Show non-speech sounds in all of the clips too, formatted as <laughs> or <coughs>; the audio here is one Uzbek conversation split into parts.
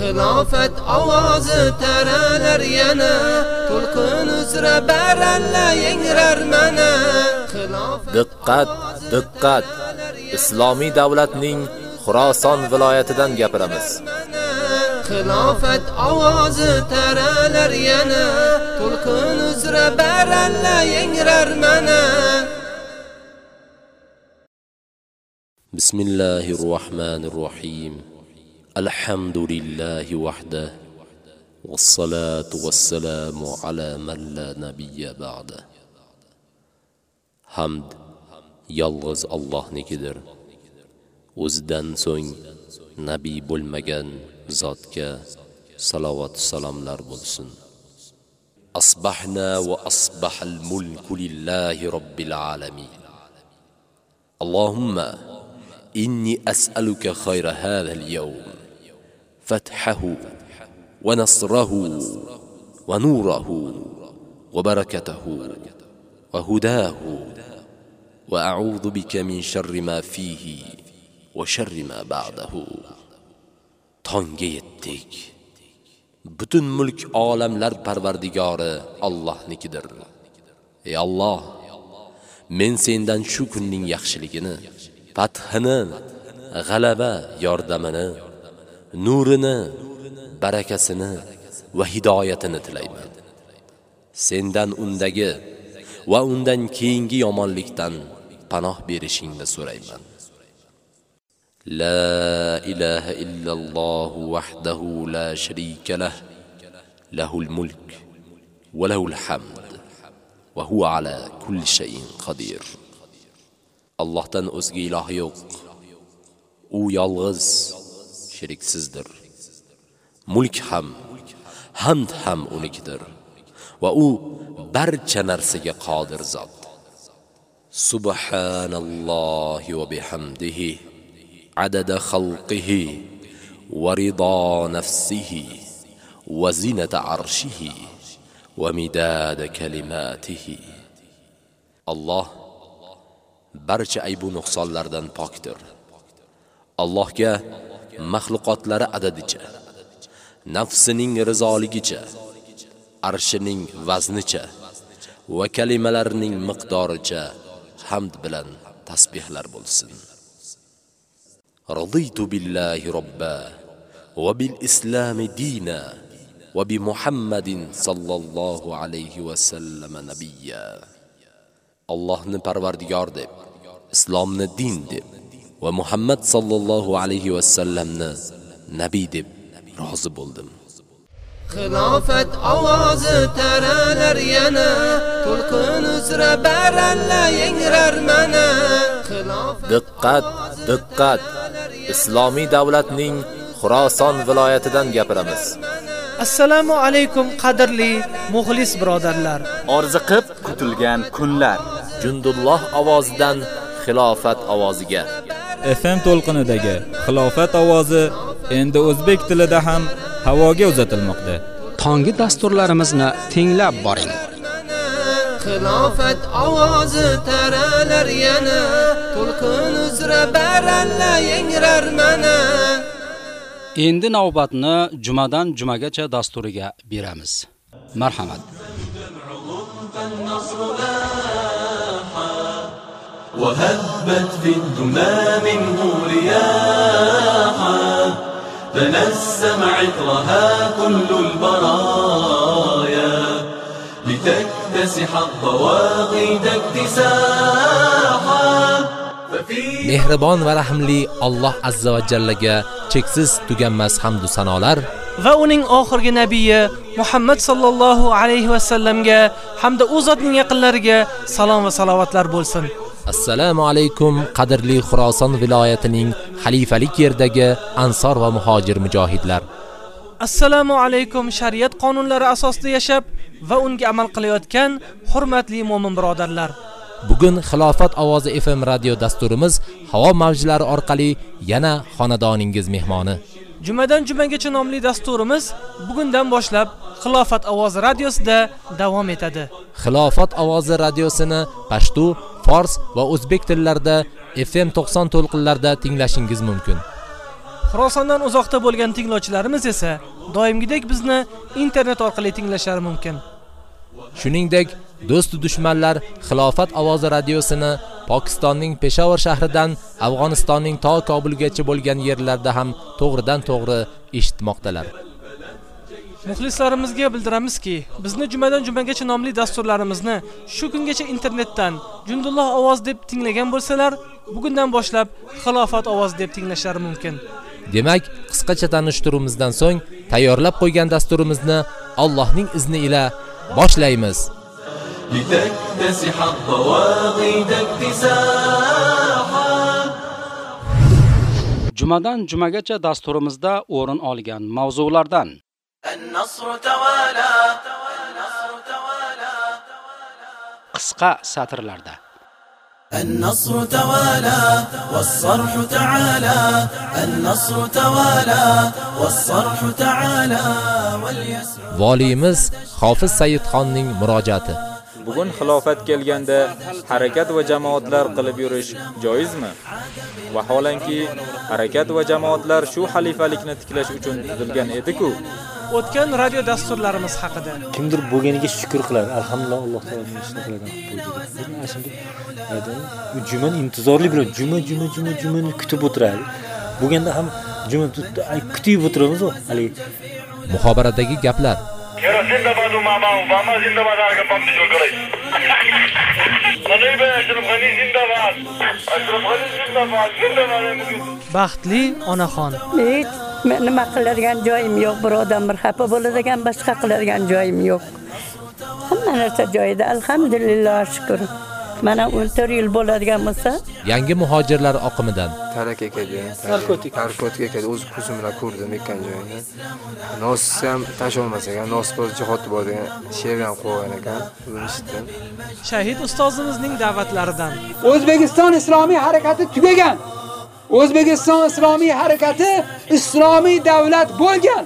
xilofat ovozi taralar yana to'lqin uzra baralla yengrar mana. Diqqat diqqat. islomiy davlatning Xorazon viloyatidan gapiramiz. xilofat ovozi taralar yana to'lqin uzra baralla yengrar mana. Bismillahirrohmanirrohim. الحمد لله وحده والصلاة والسلام على من لا نبي بعده hamd yolg'iz Allohnikidir. O'zidan so'ng nabiy bo'lmagan zotga salovat salomlar bo'lsin. Asbahna va asbahal mulku lillahi robbil alamin. Allohumma inni as'aluka khayra hadha al-yawm fathahu wa nasrahu wa nurahu wa barakatahu wa hudahu وأعوذ بك من شر ما فيه وشر ما بعده tongga yetdik butun mulk olamlar parvardigori Allohnikidir ey Alloh men sendan shu kunning yaxshiligini fathini g'alaba yordamini nurini barakasini va hidoyatini tilayman sendan undagi va undan keyingi yomonlikdan panoh berishingni so'rayman. La ilaha illalloh wahdahu la sharika lah, lahul mulk va lahul hamd va huwa ala kulli shay'in qodir. Allohdan o'zga iloh yo'q. U yolg'iz, sheriksizdir. Mulk ham, hamd ham unikidir. Va u barcha narsaga qodir zot. Subhanallohi va bihamdihi adada xalqihi va rido nafsihi va zinata arshihi va midada kalimatihi. Alloh barcha aybu nuqsonlardan pokdir. Allohga maxluqotlari adadicha, nafsining rizoligicha arshining vaznicha va kalimalarining miqdoricha hamd bilan tasbihlar bo'lsin. Raditu billahi robba va bil islami dina va bi Muhammadin sallallohu alayhi va sallam nabiyya. Allohni parvardigor deb, islomni din deb va Muhammad sallallohu alayhi va sallamni nabiy deb rozi bo'ldim. xilofat ovozi taralar yana to'lqin uzra baralla yangrar mana. Diqqat diqqat islomiy davlatning Xuroson viloyatidan gapiramiz. Assalomu alaykum qadrli muxlis birodarlar. Orziqib kutilgan kunlar. Jundulloh ovozidan xilofat ovoziga FM to'lqinidagi xilofat ovozi endi o'zbek tilida ham havoga uzatilmoqda. Tongi dasturlarimizni tinglab boring. xilofat ovozi taralar yana to'lqin uzra baralla yangrar mana Endi navbatni jumadan jumagacha dasturiga beramiz. Marhamat. وهبت في الدمى منه رياحا تنسم عطرها كل البرايا لتكتسح الضواغد اكتساحا mehribon va rahimli Alloh azza va jallaga cheksiz tuganmas hamd va sanolar va uning oxirgi nabiyi Muhammad sallallohu alayhi va sallamga hamda u zotning yaqinlariga salom va salovatlar bo'lsin. Assalomu alaykum qadrli Xuroson viloyatining xalifalik yerdagi ansor va muhojir mujohidlar. Assalomu alaykum shariat qonunlari asosida yashab va unga amal qilayotgan hurmatli mu'min birodarlar. Bugun Xilofat ovozi FM radio dasturimiz havo mavjlari orqali yana xonadoningiz mehmoni. Jumadan jumagacha nomli dasturimiz bugundan boshlab Xilofat ovozi radiosida davom etadi. Xilofat ovozi radiosini pashto, fors va o'zbek tillarida FM 90 to'lqinlarda tinglashingiz mumkin. Xorosondan uzoqda bo'lgan tinglovchilarimiz esa doimgidek bizni internet orqali tinglashlari mumkin. Shuningdek, do'st dushmanlar Xilofat ovozi radiosini Pokistonning Peshawar shahridan Afg'onistonning to Kobulgacha bo'lgan yerlarda ham to'g'ridan to'g'ri eshitmoqdalar. Muxlislarimizga bildiramizki, bizni jumadan jumagacha nomli dasturlarimizni shu kungacha internetdan Jundulloh ovoz deb tinglagan bo'lsalar, bugundan boshlab Xilofat ovoz deb tinglashlari mumkin. Demak, qisqacha tanishtiruvimizdan so'ng tayyorlab qo'ygan dasturimizni Allohning izni ila boshlaymiz. لتكتسح الطواغيت اكتساحا Jumadan jumagacha dasturimizda o'rin olgan mavzulardan النصر توالى qisqa satrlarda النصر توالى والصرح تعالى النصر توالى والصرح تعالى واليسر Voliyimiz Hofiz Saidxonning murojaati. Bugun xilofat kelganda harakat va jamoatlar qilib yurish joizmi? Vaholanki, harakat va jamoatlar shu xalifalikni tiklash uchun tuzilgan edi-ku. O'tgan radio dasturlarimiz haqida. Kimdir bo'lganiga shukr qiladi. Alhamdulillah alloh taolo shuni qilagan ana shunday aytadi, u jumani intizorlik bilan juma juma juma jumani kutib o'tiradi. Bo'lganda ham juma kutib o'tiramiz haligi Muhobaradagi gaplar Ера, зиндабад умама, умама зиндабад арга памди жолгарай. Манайба Ашрафхани зиндабад. Ашрафхани зиндабад, зиндабад. Baxtli onaxon. Hech nima qiladigan joyim yo'q, bir odam bir xafa bo'ladigan boshqa qiladigan joyim yo'q. Hamma narsa joyida, alhamdulillah, shukr. Mana 14 yil bo'ladigan bo'lsa. Yangi muhojirlar oqimidan. Tarak ekadi narkotik. narkotik ekadi. O'z ko'zim bilan ko'rdim ekkan joyini. Nosni ham tasholmas ekan nos bir jihoti bor degan she'r ham qo'ygan ekan. Buni eshitdim. Shahid ustozimizning da'vatlaridan. O'zbekiston islomiy harakati tugagan. O'zbekiston islomiy harakati islomiy davlat bo'lgan.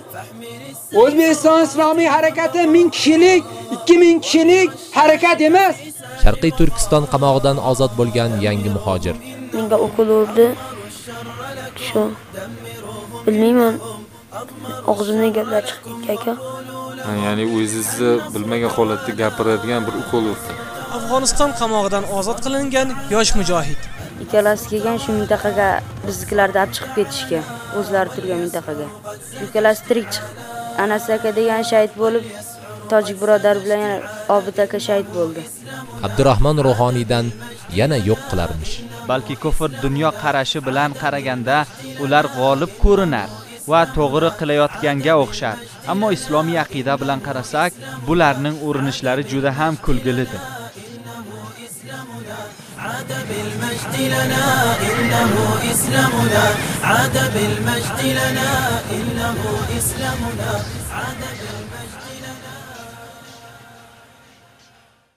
O'zbekiston islomiy harakati 1000 kishilik, 2000 kishilik harakat emas. Sharqiy Turkiston qamog'idan ozod bo'lgan yangi muhojir. Menga o'qil urdi. Shu. Bilmayman. Og'zimdan gaplar chiqdi aka. Ya'ni o'zingizni bilmagan holatda gapiradigan bir ukol urdi. Afg'oniston qamog'idan ozod qilingan yosh mujohid. Ikkalasi kelgan shu mintaqaga biznikilarni olib chiqib ketishga, o'zlari turgan mintaqaga. Ikkalasi tirik chiqdi. Anas aka degan shahid bo'lib, tojik birodar bilan yana Obid aka shahid bo'ldi. Abdurahmon Ruhoniydan yana yo'q qilarmish. balki kufr dunyo qarashi bilan qaraganda ular g'olib ko'rinar va to'g'ri qilayotganga o'xshar. Ammo islomiy aqida bilan qarasak, bularning urinishlari juda ham kulgilidir. عاد بالمجد لنا إنه إسلامنا عاد بالمجد لنا إنه إسلامنا عاد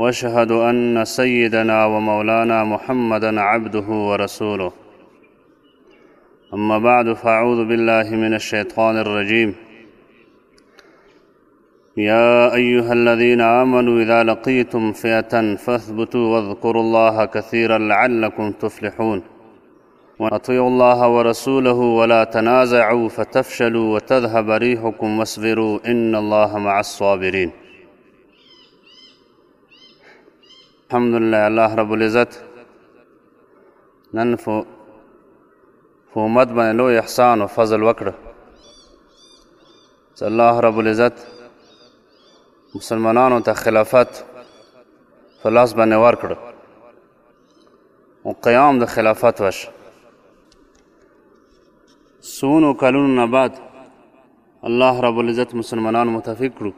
واشهد أن سيدنا ومولانا محمدا عبده ورسوله. أما بعد فأعوذ بالله من الشيطان الرجيم. يا أيها الذين آمنوا إذا لقيتم فئة فاثبتوا واذكروا الله كثيرا لعلكم تفلحون. وأطيعوا الله ورسوله ولا تنازعوا فتفشلوا وتذهب ريحكم واصبروا إن الله مع الصابرين. الحمد لله الله رب العزت نن فو فومت باندې لوی احسان او فضل وکړه چې الله رب العزت مسلمانانو ته خلافت فلاس باندې ورکړه او قیام د خلافت وش سونو کلونو نه بعد الله رب العزت مسلمانانو متفق کړو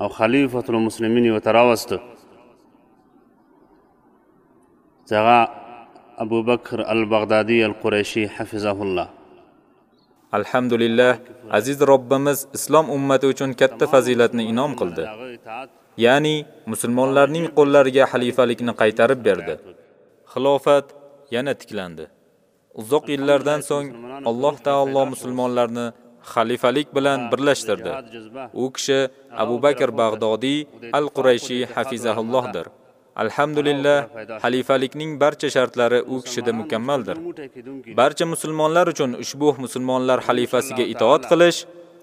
او خلیفۃ المسلمین یو تراوسته څنګه ابو بکر البغدادي القريشي حفظه الله alhamdulillah aziz robbimiz islom ummati uchun katta fazilatni inom qildi ya'ni musulmonlarning qo'llariga xalifalikni qaytarib berdi xilofat yana tiklandi uzoq yillardan so'ng alloh taolo musulmonlarni xalifalik bilan birlashtirdi u kishi abu bakr bag'dodiy al qurayshiy hafizahullohdir Alhamdulillah xalifalikning barcha shartlari u kishida mukammaldir. barcha musulmonlar uchun ushbu musulmonlar xalifasiga itoat qilish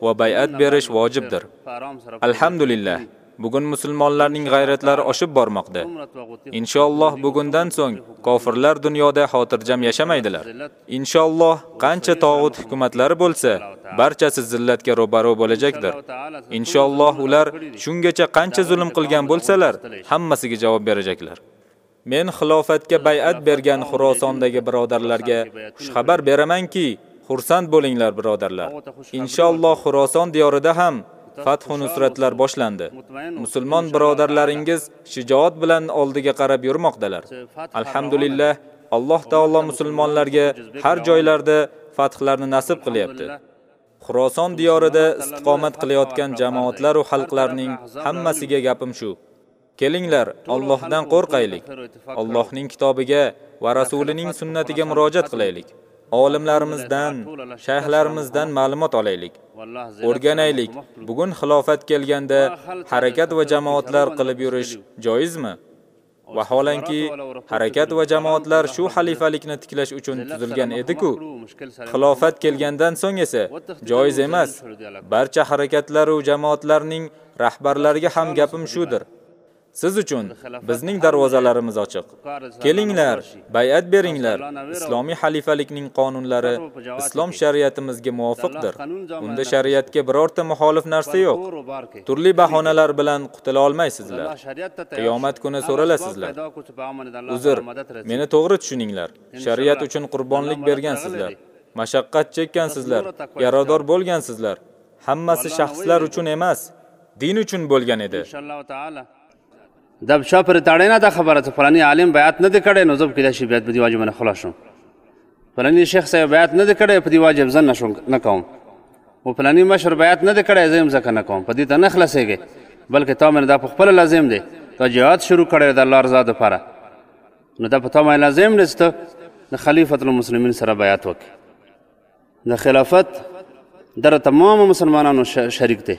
va bay'at berish vojibdir. Alhamdulillah bugun musulmonlarning g'ayratlari oshib bormoqda. Inshaalloh bugundan so'ng kofirlar dunyoda xotirjam yashamaydilar. Inshaalloh qancha tog'ut hukumatlari bo'lsa barchasi zillatga ro'baro bo'lajakdir inshaalloh ular shungacha qancha zulm qilgan bo'lsalar hammasiga javob berajaklar men xilofatga bay'at bergan xurosondagi birodarlarga xushxabar beramanki xursand bo'linglar birodarlar. Inshaalloh xuroson diyorida ham fathu nusratlar boshlandi. Musulmon birodarlaringiz shijoat bilan oldiga qarab yurmoqdalar. Alhamdulillah alloh taolo musulmonlarga har joylarda fathlarni nasib qilyapti. Xuroson diyorida istiqomat qilayotgan jamoatlar va xalqlarning hammasiga gapim shu. Kelinglar Allohdan qo'rqaylik. Allohning kitobiga va rasulining sunnatiga murojaat qilaylik olimlarimizdan shayxlarimizdan ma'lumot olaylik o'rganaylik bugun xilofat kelganda harakat va jamoatlar qilib yurish joizmi vaholanki harakat va jamoatlar shu xalifalikni tiklash uchun tuzilgan edi-ku. Xilofat kelgandan so'ng esa joiz emas. Barcha harakatlar va jamoatlarning rahbarlariga ham gapim shudir. Siz uchun bizning darvozalarimiz ochiq. Kelinglar, bay'at beringlar. Islomiy xalifalikning qonunlari islom shariatimizga muvofiqdir. Unda shariatga birorta muxolif narsa yo'q. Turli bahonalar bilan qutula olmaysizlar. Qiyomat kuni so'ralasizlar. Uzr, meni to'g'ri tushuninglar. Shariat uchun qurbonlik bergansizlar. Mashaqqat chekkansizlar, yarador bo'lgansizlar. Hammasi shaxslar uchun emas, din uchun bo'lgan edi. دب شا پر تاړې نه دا خبره ته فلانی عالم بیعت نه دی کړی نو زه به کېدای شي بیعت په دې واجب باندې خلاص شم فلانی شیخ صاحب بیعت نه دی کړی په دې واجب زه نه شم نه کوم. او فلانی مشر بیعت نه دی کړی زه هم ځکه نه کوم. په دې ته نه خلاصېږي بلکې تا باندې دا په خپله لازم دی. تا جهاد شروع کړی د الله رضا دپاره. نو دا په تا باندې لازم دی چې ته د خلیفة المسلمین سره بیعت وکړې. د خلافت در تمام مسلمانانو شریک دی.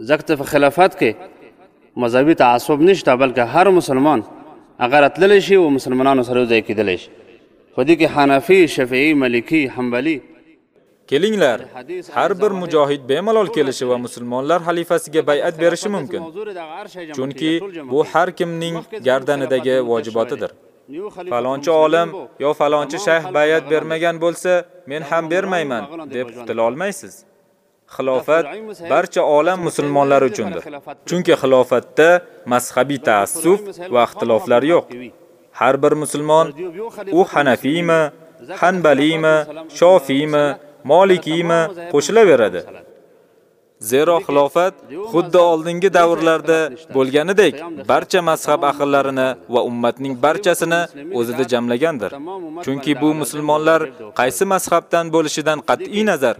ځکه په خلافت کې مذهبي تعصب نشته بلکې هر مسلمان اگر اتللی شي او مسلمانانو سره ځای کېدلی شي په دې کې حنفي شفیعي ملکی حنبلي kelinglar har bir mujohid bemalol kelishi va musulmonlar xalifasiga bay'at berishi mumkin chunki bu har kimning gardanidagi vojibotidir falonchi olim yo falonchi shayx bay'at bermagan bo'lsa men ham bermayman deb qutula olmaysiz xilofat barcha olam musulmonlari uchundir. Chunki xilofatda mazhabiy taassub va ixtiloflar yo'q. Har bir musulmon u Hanafiymi, Hanbaliymi, Shofiymi, Malikiymi qo'shilaveradi. Zero xilofat xuddi oldingi davrlarda bo'lganidek barcha mazhab ahllarini va ummatning barchasini o'zida jamlagandir. Chunki bu musulmonlar qaysi mazhabdan bo'lishidan qat'iy nazar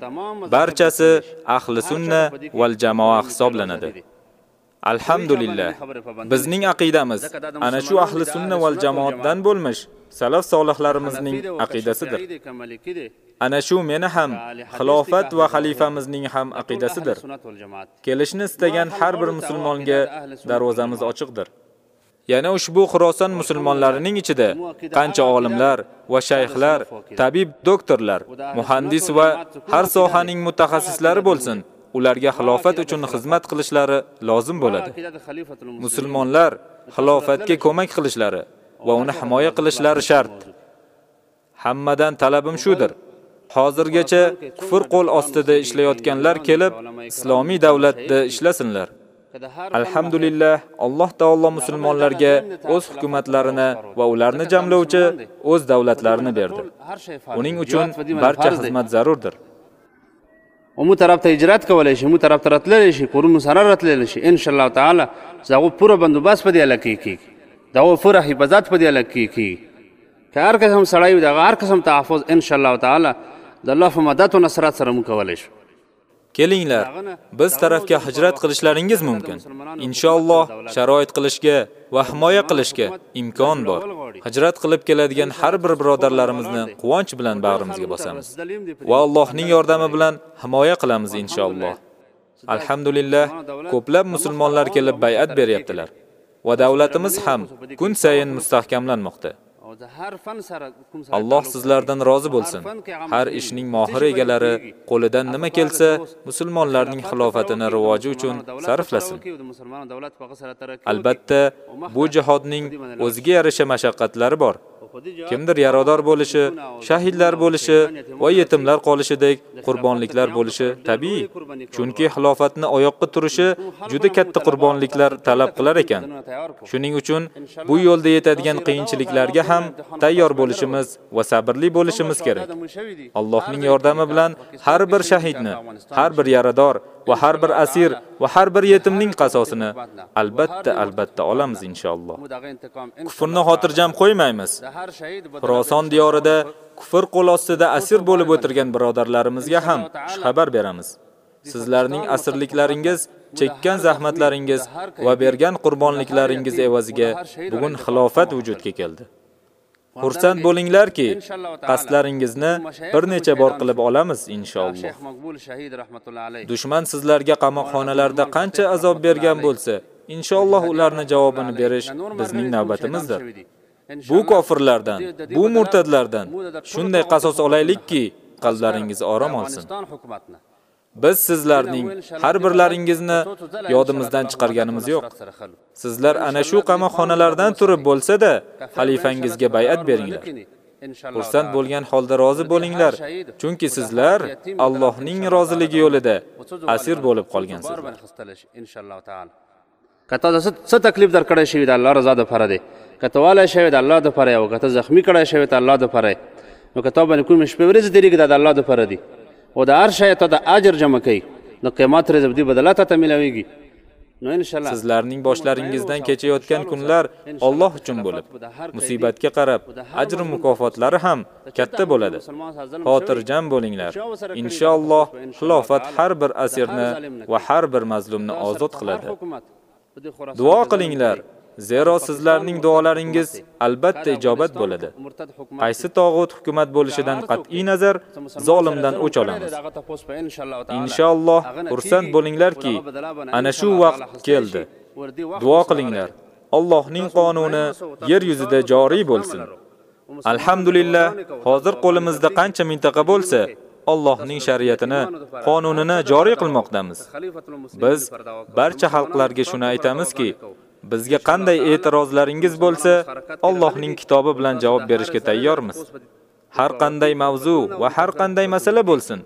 barchasi ahli sunna val jamoa hisoblanadi. Alhamdulillah. Bizning aqidamiz ana shu ahli sunna val jamoatdan bo'lmish salaf solihlarimizning aqidasidir. Ana shu meni ham xilofat va xalifamizning ham aqidasidir. Kelishni istagan har bir musulmonga darvozamiz ochiqdir. Yana ushbu Xuroson musulmonlarining ichida qancha olimlar va shayxlar, tabib, doktorlar, muhandis va har sohaning mutaxassislari bo'lsin, ularga xilofat uchun xizmat qilishlari lozim bo'ladi. Musulmonlar xilofatga ko'mak qilishlari va uni himoya qilishlari shart. Hammadan talabim shudir. Hozirgacha kufr qo'l ostida ishlayotganlar kelib, islomiy davlatda ishlasinlar. Alhamdulillah, Alloh taolo musulmonlarga o'z hukumatlarini va ularni jamlovchi o'z davlatlarini berdi. Uning uchun barcha xizmat zarurdir. ومو طرف ته هجرت کولای شي مو طرف ته راتللی شي کورونو سره راتللی شي ان شاء الله تعالی زغه پوره بندوبست په دې علاقې کې دا پوره حفاظت په دې علاقې کې که هر قسم سړی دا هر قسم تحفظ ان شاء الله تعالی د الله په مدد او نصرت سره موږ کولای شو kelinglar biz tarafga hijrat qilishlaringiz mumkin inshaalloh sharoit qilishga va himoya qilishga imkon bor hijrat qilib keladigan har bir birodarlarimizni quvonch bilan bag'rimizga bosamiz va allohning yordami bilan himoya qilamiz inshaalloh alhamdulillah ko'plab musulmonlar kelib bay'at beryaptilar va davlatimiz ham kun sayin mustahkamlanmoqda Alloh sizlardan rozi bo'lsin. Har ishning mohir egalari qo'lidan nima kelsa, musulmonlarning xilofatini rivoji uchun sarflasin. Albatta, bu jihodning o'ziga yarasha mashaqqatlari bor. Kimdir yarador bo'lishi shahidlar bo'lishi va yetimlar qolishidek qurbonliklar bo'lishi tabiiy. Chunki xilofatni oyoqqa turishi juda katta qurbonliklar talab qilar ekan. Shuning uchun bu yo'lda yetadigan qiyinchiliklarga ham tayyor bo'lishimiz va sabrli bo'lishimiz kerak. Allohning yordami bilan har bir shahidni har bir yarador va har bir asir va har bir yetimning qasosini albatta albatta olamiz inshaalloh. Kufrni xotirjam qo'ymaymiz. Roson diyorida kufr qo'l ostida asir bo'lib o'tirgan birodarlarimizga ham xabar beramiz. Sizlarning asirliklaringiz chekkan zahmatlaringiz va bergan qurbonliklaringiz evaziga bugun xilofat vujudga keldi. Xursand bo'linglarki, qaslaringizni bir necha bor qilib olamiz inshaalloh. Dushman sizlarga qamoqxonalarda qancha azob bergan bo'lsa, inshaalloh ularni javobini berish bizning navbatimizdir. Bu kofirlardan, bu murtadlardan shunday qasos olaylikki, qalblaringiz orom olsin. biz sizlarning har birlaringizni yodimizdan chiqarganimiz yo'q sizlar ana shu qamoqxonalardan turib bo'lsa-da xalifangizga bay'at beringlar xursand bo'lgan holda rozi bo'linglar chunki sizlar Allohning roziligi yo'lida asir bo'lib qolgansizlar ان شاء الله تعالی کته د څه تکلیف در کړی شوی د الله رضا د پاره دی کته والا شوی د الله د پاره او کته زخمی کړی شوی د الله د پاره نو کته باندې کوم شپه ورځ دیریږي د الله د پاره دی او د هر شی ته د اجر جمع کوي د قیامت ورځ دی بدلات ته ملويږي نو ان شاء الله sizlarning boshlaringizdan kechayotgan kunlar Alloh uchun bo'lib musibatga qarab ajr mukofotlari ham katta bo'ladi xotirjam bo'linglar inshaalloh xilofat har bir asirni va har bir mazlumni ozod qiladi duo qilinglar zero sizlarning duolaringiz albatta ijobat bo'ladi. Qaysi tog'ut hukumat bo'lishidan qat'iy nazar zolimdan o'ch olamiz. Inshaalloh xursand bo'linglarki ana shu vaqt keldi. Duo qilinglar. Allohning qonuni yer yuzida joriy bo'lsin. Alhamdulillah hozir qo'limizda qancha mintaqa bo'lsa Allohning shariatini, qonunini joriy qilmoqdamiz. Biz barcha xalqlarga shuni aytamizki, bizga qanday e'tirozlaringiz bo'lsa, Allohning kitobi bilan javob berishga tayyormiz. Har qanday mavzu va har qanday masala bo'lsin,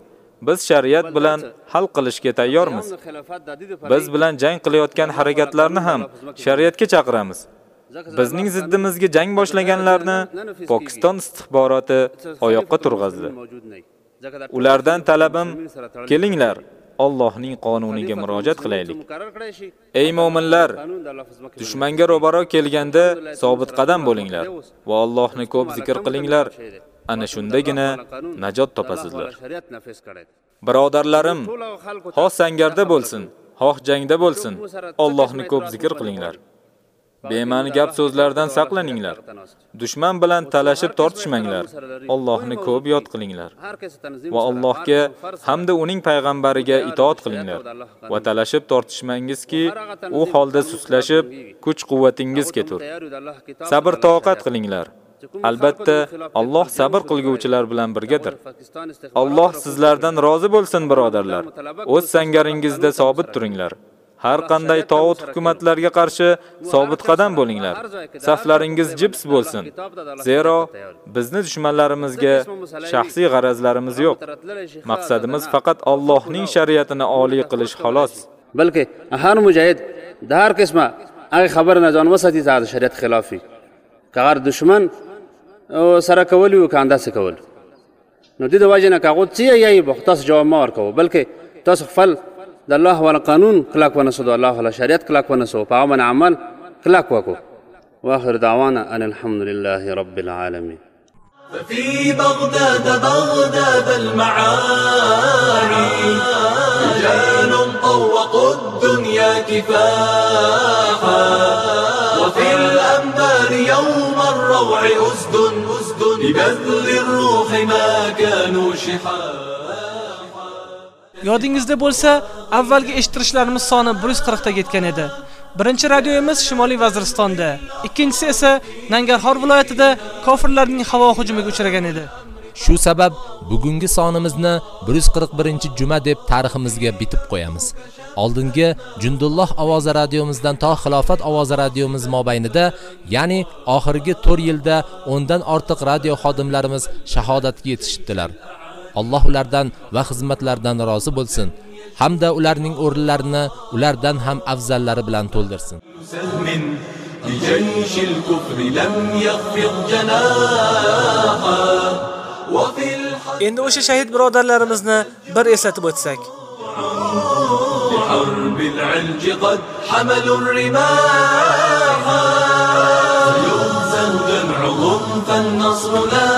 biz shariat bilan hal qilishga tayyormiz. Biz bilan jang qilayotgan harakatlarni ham shariatga chaqiramiz. Bizning ziddimizga jang boshlaganlarni Pokiston istixboroti oyoqqa turg'azdi. Ulardan talabim, kelinglar, Allohning qonuniga murojaat qilaylik. Ey mu'minlar, dushmanga ro'baro kelganda sobit qadam bo'linglar va Allohni ko'p zikr qilinglar. Ana shundagina najot topasizlar. Birodarlarim, xoh sangarda bo'lsin, xoh jangda bo'lsin, Allohni ko'p zikr qilinglar. Bema'ni gap so'zlardan saqlaninglar. Dushman bilan talashib tortishmanglar. Allohni ko'p yod qilinglar. Va Allohga hamda uning payg'ambariga itoat qilinglar. Va talashib tortishmangizki, u holda suslashib, kuch-quvvatingiz ketur. Sabr toqat qilinglar. Albatta, Alloh sabr qilguvchilar bilan birgadir. Alloh sizlardan rozi bo'lsin, birodarlar. O'z sangaringizda sobit turinglar. Har qanday tog'ut hukumatlarga qarshi sobit qadam bo'linglar. Saflaringiz jips bo'lsin. Zero bizni dushmanlarimizga shaxsiy g'arazlarimiz yo'q. Maqsadimiz faqat Allohning shariatini oliy qilish xolos. balki har mujahid د هر قسمه هغه خبر نه ځان وساتي چې د شریعت خلافي کغر دشمن او سره کولی او کاندا سره کول نو د دې وجه نه کاغو چې یې بختاس جواب ما ورکو بلکې تاسو خپل د الله ولا قانون کلاک ونسو د الله ولا شریعت کلاک ونسو په عمل عمل کلاک وکړو واخر دعوانا ان الحمد لله رب العالمين ففي بغداد بغداد المعاني رجال طوقوا الدنيا كفاحا وفي الأنبار يوم الروع أسد أسد ببذل الروح ما كانوا شحا Yodingizda bo'lsa, avvalgi eshittirishlarimiz soni 140 ta yetgan edi. Birinchi radioyimiz Shimoliy Vaziristonda, ikkinchisi esa Nangarxor viloyatida kofirlarning havo hujumiga uchragan edi. Shu sabab bugungi sonimizni 141-juma deb tariximizga bitib qo'yamiz. Oldingi Jundulloh ovozi radiomizdan to Xilofat ovozi radiomiz mobaynida, ya'ni oxirgi 4 yilda 10 dan ortiq radio xodimlarimiz shahodatga yetishibdilar. Alloh ulardan va xizmatlaridan rozi bo'lsin. hamda ularning o'rinlarini ulardan ham afzallari bilan to'ldirsin. سهم لجيش الكفر لم يخفض جناحا وفي Endi o'sha shahid birodarlarimizni bir eslatib o'tsak. حرب العلج قد حملوا الرماح يغزل جمعهم فالنصر لاحا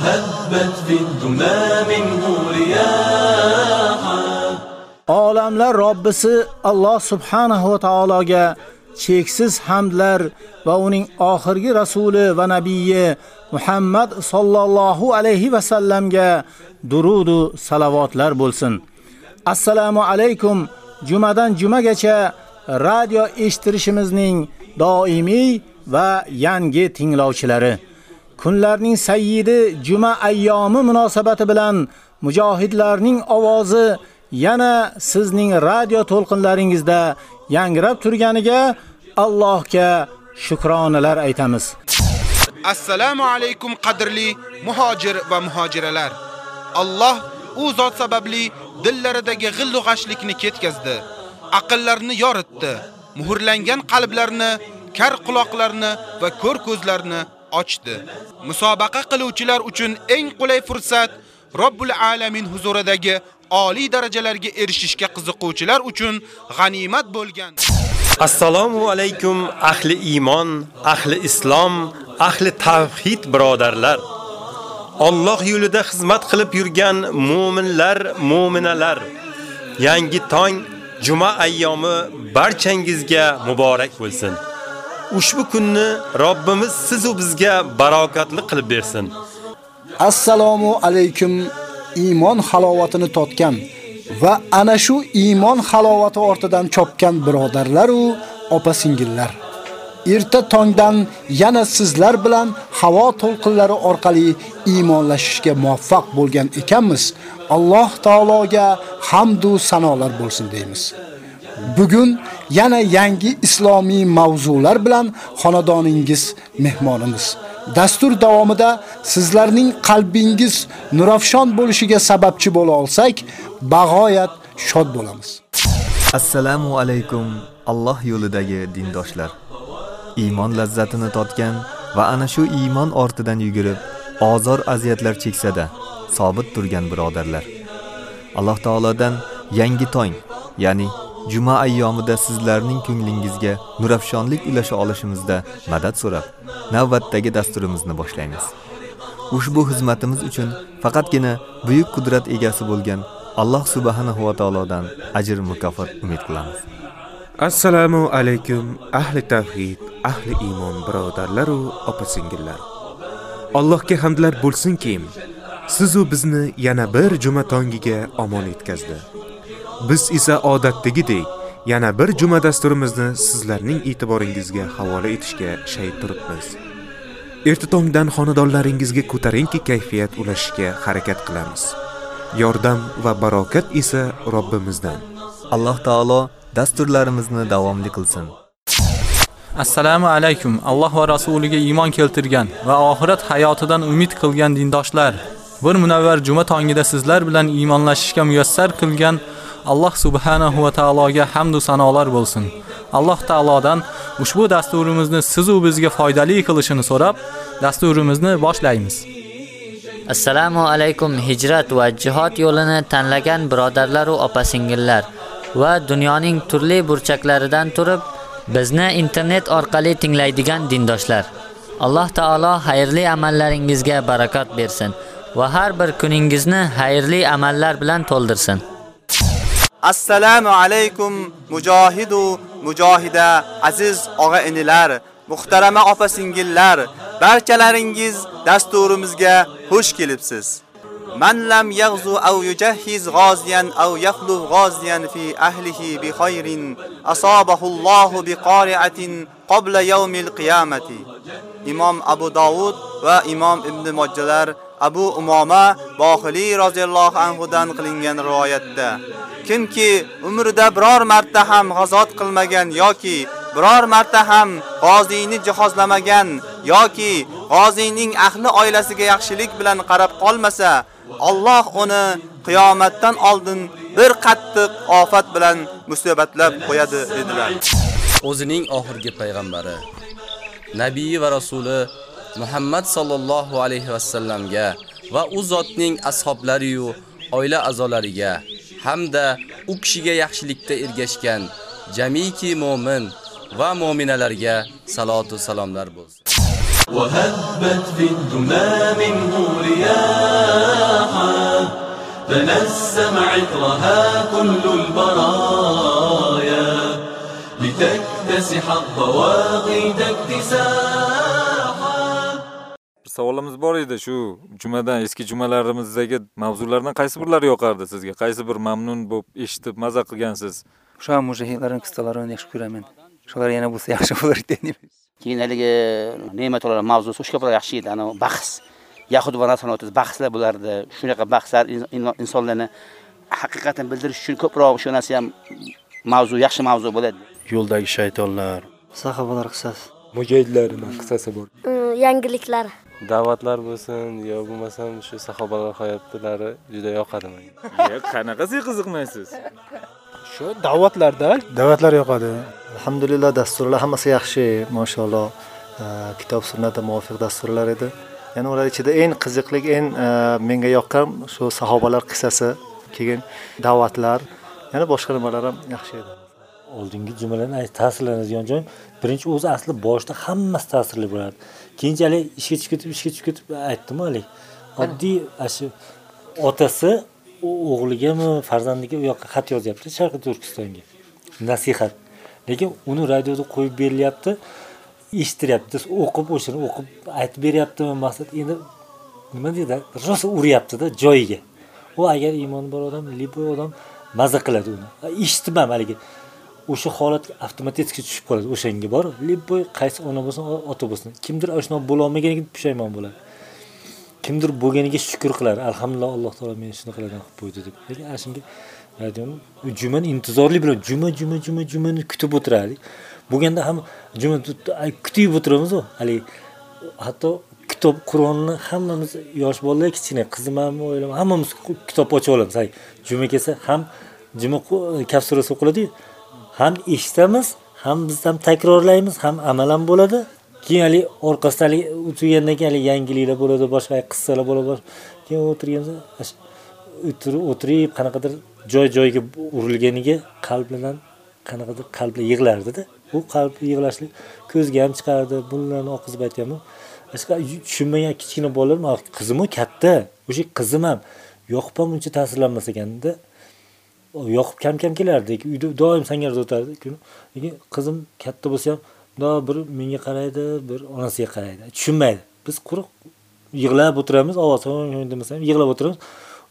وهبت في الدنا منه رياحا Olamlar Robbisi Alloh subhanahu va taologa cheksiz hamdlar va uning oxirgi rasuli va nabiyyi Muhammad sallallohu alayhi va sallamga durud va salavotlar bo'lsin. Assalomu alaykum. Jumadan jumagacha radio eshittirishimizning doimiy va yangi tinglovchilari. Kunlarning sayyidi juma ayyomi munosabati bilan mujohidlarning ovozi yana sizning radio to'lqinlaringizda yangrab turganiga Allohga shukronalar aytamiz. Assalomu alaykum qadrli muhojir va muhojiralar. Alloh u zot sababli dillaridagi g'illu g'ashlikni ketkazdi, aqllarini yoritdi, muhrlangan qalblarni, kar quloqlarni va ko'r ko'zlarni ochdi. Musobaqa qiluvchilar uchun eng qulay fursat Robbul alamin huzuridagi oliy darajalarga erishishga qiziquvchilar uchun g'animat bo'lgan. Assalomu alaykum ahli iymon, ahli islom, ahli tavhid birodarlar. Alloh yo'lida xizmat qilib yurgan mu'minlar, mu'minalar. Yangi tong juma ayyomi barchangizga muborak bo'lsin. Ushbu kunni Robbimiz siz va bizga barokatli qilib bersin. Assalomu alaykum iymon halovatini totgan va ana shu iymon halovati ortidan chopgan birodarlar u opa-singillar. Erta tongdan yana sizlar bilan havo to'lqinlari orqali iymonlashishga muvaffaq bo'lgan ekanmiz. Alloh taologa hamd va sanolar bo'lsin deymiz. Bugun yana yangi islomiy mavzular bilan xonadoningiz mehmonimiz. Dastur davomida sizlarning qalbingiz nurafshon bo'lishiga sababchi bo'la olsak, bag'oyat shod bo'lamiz. Assalomu alaykum Alloh yo'lidagi dindoshlar. Iymon lazzatini totgan va ana shu iymon ortidan yugurib, ozor aziyatlar cheksada sobit turgan birodarlar. Alloh taolodan yangi tong, ya'ni Juma ayyomida sizlarning ko'nglingizga nurafshonlik ulasha olishimizda madad so'rab, navbatdagi dasturimizni boshlaymiz. Ushbu xizmatimiz uchun faqatgina buyuk qudrat egasi bo'lgan Alloh subhanahu va taolodan ajr mukofot umid qilamiz. Assalomu alaykum ahli tavhid, ahli iymon birodarlaru opa-singillar. Allohga hamdlar bo'lsinki, siz bizni yana bir juma tongiga omon yetkazdi. Biz esa odatdagidek yana bir juma dasturimizni sizlarning e'tiboringizga havola etishga shay turibmiz. Erta tongdan xonadonlaringizga ko'tarinki kayfiyat ulashishga harakat qilamiz. Yordam va barokat esa Robbimizdan. Alloh taolo dasturlarimizni davomli qilsin. Assalomu alaykum. Alloh va rasuliga iymon keltirgan va oxirat hayotidan umid qilgan dindoshlar. Bir munavvar juma tongida sizlar bilan iymonlashishga muyassar qilgan Alloh subhanahu va taologa hamd va sanolar bo'lsin. Alloh taolodan ushbu dasturimizni siz u bizga foydali qilishini so'rab, dasturimizni boshlaymiz. Assalomu alaykum hijrat va jihad yo'lini tanlagan birodarlar va opa-singillar va dunyoning turli burchaklaridan turib bizni internet orqali tinglaydigan dindoshlar. Alloh taolo xayrli amallaringizga barakat bersin va har bir kuningizni xayrli amallar bilan to'ldirsin. Assalomu alaykum mujohidu mujohida aziz og'a inilar, muhtarama opa singillar, barchalaringiz dasturimizga xush kelibsiz. Man lam yaghzu aw yujahhiz ghaziyan aw yakhlu ghaziyan fi ahlihi bi khairin asabahu Allahu bi qari'atin qabla yawmil qiyamati. Imom Abu Davud va Imom Ibn Majjalar Abu Umoma Bohili roziyallohu anhu dan qilingan rivoyatda kimki umrida biror marta ham g'azot qilmagan yoki biror marta ham g'oziyni jihozlamagan yoki g'oziyning ahli oilasiga yaxshilik bilan qarab qolmasa, Alloh uni qiyomatdan oldin bir qattiq ofat bilan musibatlab qo'yadi dedilar. O'zining oxirgi payg'ambari, nabiy va rasuli Muhammad sallallohu alayhi va sallamga va u zotning ashablari yu oila a'zolariga hamda u kishiga yaxshilikda ergashgan jamiki mu'min va mu'minalarga salatu salomlar bo'lsin. وهبت في الدمى منه رياحا تنسم عطرها كل البرايا لتكتسح الضواغي اكتساحا Bir savolimiz bor edi shu jumadan eski jumalarimizdagi mavzulardan qaysi birlari yoqardi sizga? Qaysi bir mamnun bo'lib eshitib maza qilgansiz? O'sha mujahidlarning qissalarini yaxshi ko'raman. Shular yana bo'lsa yaxshi bo'lar edi. keyin haligi ne'matlar mavzusi o'sha ko'proq yaxshi edi ana bahs yahud va nasron bahslar bo'lardi shunaqa bahslar insonlarni haqiqatni bildirish uchun ko'proq shu narsa ham mavzu yaxshi mavzu bo'ladi yo'ldagi shaytonlar sahobalar qissasi mujohidlarning qissasi bor yangiliklar da'vatlar bo'lsin yo bo'lmasam shu sahobalar hayotlari juda yoqadi menga Ya qanaqasiga qiziqmaysiz? Shu da'vatlarda Da'vatlar yoqadi. Alhamdulillah dasturlar hammasi yaxshi, mashalloh. Kitob sunnatga muvofiq dasturlar edi. Yana ular ichida eng qiziqlik, eng e, menga yoqqan shu sahobalar qissasi, keyin da'vatlar, yana boshqa nimalar ham yaxshi edi. oldingi jumladan ta'sirlanadigan joy birinchi o'zi asli boshida hammasi ta'sirli bo'ladi keyinchalik ishga tushib ketib ishga tushib ketib aytdim haligi. Oddiy shu otasi o'g'ligami farzandiga u yoqqa xat yozyapti sharqiy turkistonga. Nasihat. Lekin uni radioda qo'yib berilyapti eshittiryapti o'qib o'shani o'qib aytib beryaptimi maqsad endi nima deydi rosa uryaptida joyiga. U agar iymoni bor odam либо odam maza qiladi uni. Eshitib ham haligi. O'sha holat avtomatik tushib qoladi. O'shanga bor любой qaysi ona bo'lsin ota bo'lsin. Kimdir oshno bo'lolmaganiga pushaymon bo'ladi kimdir bo'lganiga shukur qilar alhamdulillah alloh taolo meni shunaqalardan qilib qo'ydi deb. Lekin ana shunga jumani intizorlik bilan juma juma juma jumani kutib o'tiradi bo'lganda ham juma kutib o'tiramizu. Haligi hatto kitob qur'onni hammamiz yosh bolalar kichkina qizim ham o'g'lim hammamiz kitob ochib olamiz. Juma kelsa ham juma kaf surasi o'qiladiyu. Ham eshitamiz ham biz ham takrorlaymiz ham amal ham bo'ladi. Keyin haligi orqasidan haligi tugagandan keyin haligi yangiliklar bo'ladi boshqa qissalar bo'ladi keyin o'tirganimizda o'tirib qanaqadir joy joyiga urilganiga qalbidan qanaqadir qalbi yig'lardida. U qalb yig'lashlik ko'zga ham chiqardi bularni oqizib aytyapman. Tushunmagan kichkina bolalar qizimu katta o'sha qizim ham yoqib ham uncha ta'sirlanmas ekanda. Yoqib kam kam kelardi uyda doim sangarda o'tardik lekin qizim katta bo'lsa ham mundoq bir menga qaraydi bir onasiga qaraydi. Tushunmaydi. Biz quruq yig'lab o'tiramiz ovoz demasam yig'lab o'tiramiz.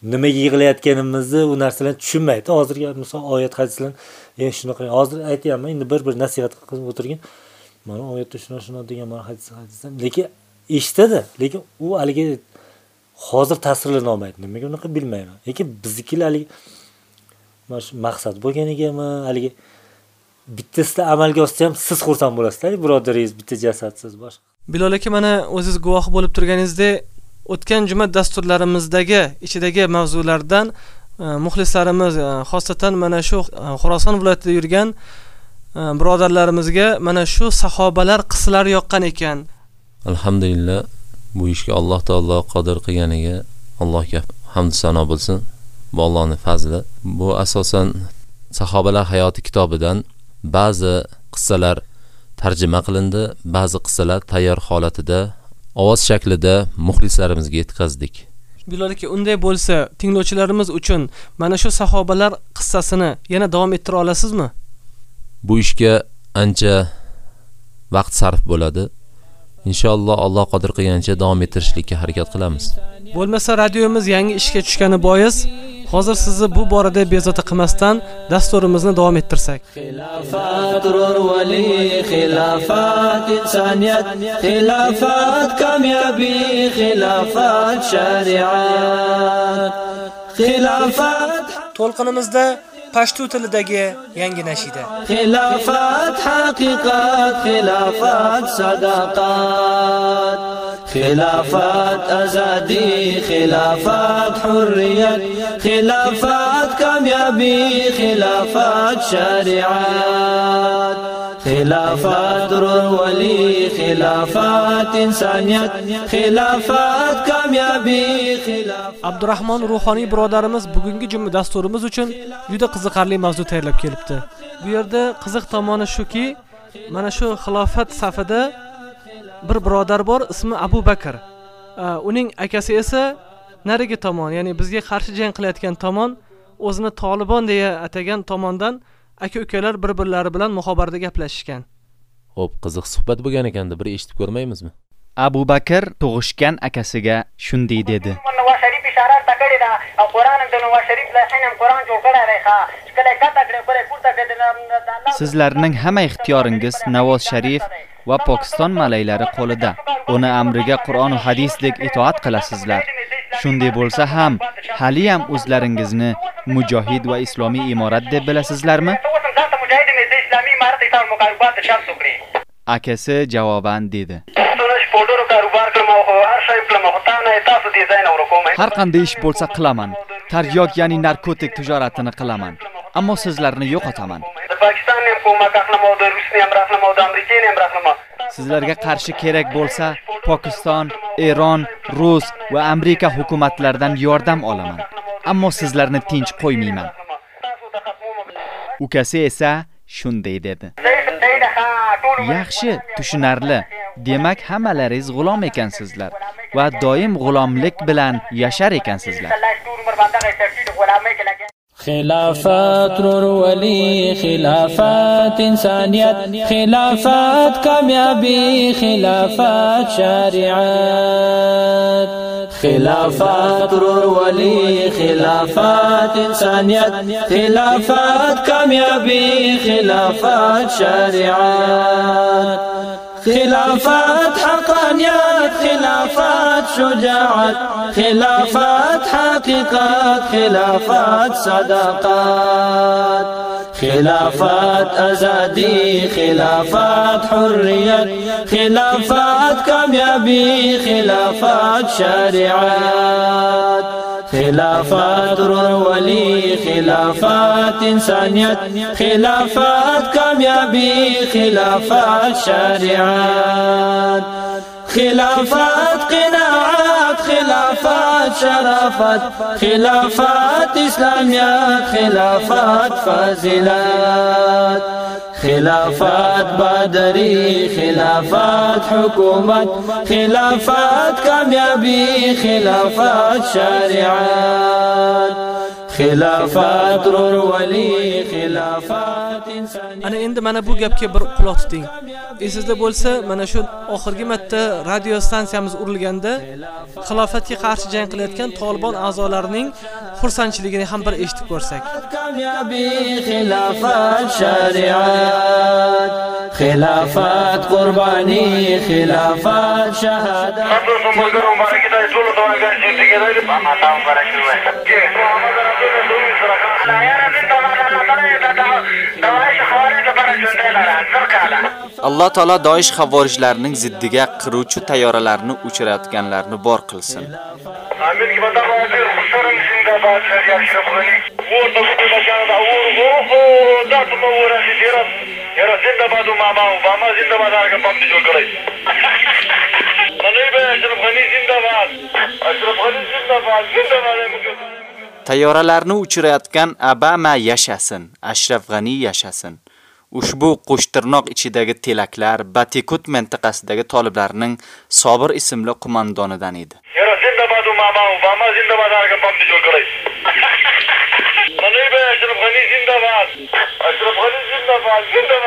Nimaga yig'layotganimizni u narsalarni tushunmaydi. Hozirgi misol oyat hadislar e shunaqa hozir aytyapman endi bir bir nasihat qilib o'tirgin. Mana oyatda shunaqa shunaqa degan mana hadis hadisdan lekin eshitadi. Lekin u haligi hozir ta'sirlana olmaydi. Nimaga unaqa bilmayman. Lekin biznikilar haligi mana shu maqsad bo'lganigami? Haligi bittasida amalga oshsa ham siz xursand bo'lasizda birodaringiz bitta jasadsiz boshqa. Bilol aka mana o'zingiz guvoh bo'lib turganingizdek o'tgan juma dasturlarimizdagi ichidagi mavzulardan muxlislarimiz xosatan mana shu xuroson viloyatida yurgan birodarlarimizga mana shu sahobalar qissalari yoqqan ekan. Alhamdulillah bu ishga alloh taolo qodir qilganiga allohga hamd sano bo'lsin bu Allohning fazli. Bu asosan sahobalar hayoti kitobidan ba'zi qissalar tarjima qilindi. Ba'zi qissalar tayyor holatida ovoz shaklida muxlislarimizga yetkazdik. Bilol aka, unday bo'lsa, tinglovchilarimiz uchun mana shu sahobalar qissasini yana davom ettira olasizmi? Bu ishga ancha vaqt sarf bo'ladi. Inshaalloh Alloh qodir qilgancha davom ettirishlikka harakat qilamiz. Bo'lmasa radiomiz yangi ishga tushgani bois hozir sizni bu borada bezovta qilmasdan dasturimizni davom ettirsak. Xilofat ro'rvali xilofat insoniyat xilofat kamyobi xilofat shariat. Xilofat to'lqinimizda pashtu tilidagi yangi nashida. Xilofat haqiqat, xilofat sadaqat. خلافات أزادي خلافات حرية خلافات كاميابي خلافات شريعات خلافات ولي خلافات إنسانيات خلافات كاميابي خلافات Abdurahmon Ruhoniy birodarimiz bugungi juma dasturimiz uchun juda qiziqarli mavzu tayyorlab kelibdi. Bu yerda qiziq tomoni shuki, mana shu xilofat safida bir birodar bor, ismi Abu Bakr. A, Uning akasi esa narigi tomon, ya'ni bizga qarshi jang qilayotgan tomon o'zini Tolibon deya atagan tomondan aka-ukalar bir-birlari bilan muhobarada gaplashishgan. Xo'p, qiziq suhbat bo'lgan ekanda, bir eshitib ko'rmaymizmi? abu bakr tug'ishgan akasiga shunday dedi نواز شریف اشاره ته کړې ده او قرآن هم د نواز شریف له حین هم قرآن جوړ کړی دی ښه چې کله یې کته کړې کله یې پورته کړې د د الله sizlarning hamma ixtiyoringiz navoz sharif va Pokiston malaylari qo'lida. Uni amriga Qur'on va hadisdek itoat qilasizlar. Shunday bo'lsa ham, hali ham o'zlaringizni mujohid va islomiy imorat deb bilasizlarmi? Akasi javoban dedi. Har qanday ish bo'lsa qilaman. Taryok ya'ni narkotik tijoratini qilaman. Ammo sizlarni yo'qotaman. pokiston ham hukumat rahnamoqda rusni ham rahnamoqda amerikani ham rahnamoqda sizlarga qarshi kerak bo'lsa pokiston eron rus va amerika hukumatlaridan yordam olaman. Ammo sizlarni tinch qo'ymayman. Ukasi esa shunday dedi. Yaxshi tushunarli. Demak hammalaringiz g'ulom ekansizlar va doim g'ulomlik bilan yashar ekansizlar. خلافات رور ولی خلافات انسانیت خلافات کامیابی خلافات شریعت. خلافات رور ولی خلافات انسانیت خلافات کامیابی خلافات شریعت. خلافات حقانيات خلافات شجاعات خلافات حقيقات خلافات صداقات خلافات أزادي خلافات حرية خلافات كاميابي خلافات شريعات. خلافات ولي خلافات إنسانيات خلافات كاميابي خلافات شريعات خلافات قناعات خلافات شرافات خلافات إسلاميات خلافات فازلات خلافات بدري خلافات حكومات خلافات کامیابی خلافات شریعت خلافات رور خلافات ana endi mana bu gapga bir quloq tuting. Esizda bo'lsa mana shu oxirgi marta radio stansiyamiz urilganda xilofatga qarshi jang qilayotgan Taliban a'zolarining xursandchiligini ham bir eshitib ko'rsak. Xilofat qurboni xilofat shahodat alloh taolo doish havorijlarning ziddiga qiruvchi tayyoralarni uchirayotganlarni bor qilsin. Tayyoralarni uchirayotgan abama yashasin ashraf g'ani yashasin. ushbu qo'shtirnoq ichidagi telaklar Batikut mintaqasidagi toliblarning Sobir ismli qo'mondonidan edi. Yara zindabad mama Obama zindabad arga pamdi jo'l qilay. Manay be Ashraf Ghani zindabad. Ashraf Ghani zindabad. Zindabad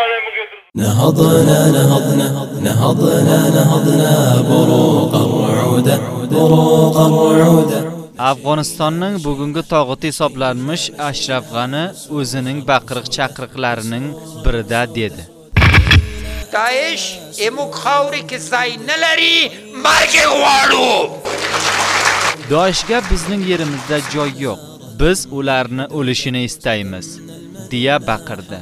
نهضنا نهضنا نهضنا نهضنا بروق الرعودة بروق الرعودة Afg'onistonning bugungi tog'oti hisoblanmish Ashraf G'ani o'zining baqiriq chaqiriqlarining birida dedi. Daesh emu khawri ke zay nalari marge g'waru. Daeshga bizning yerimizda joy yo'q. Biz ularni o'lishini istaymiz, deya baqirdi.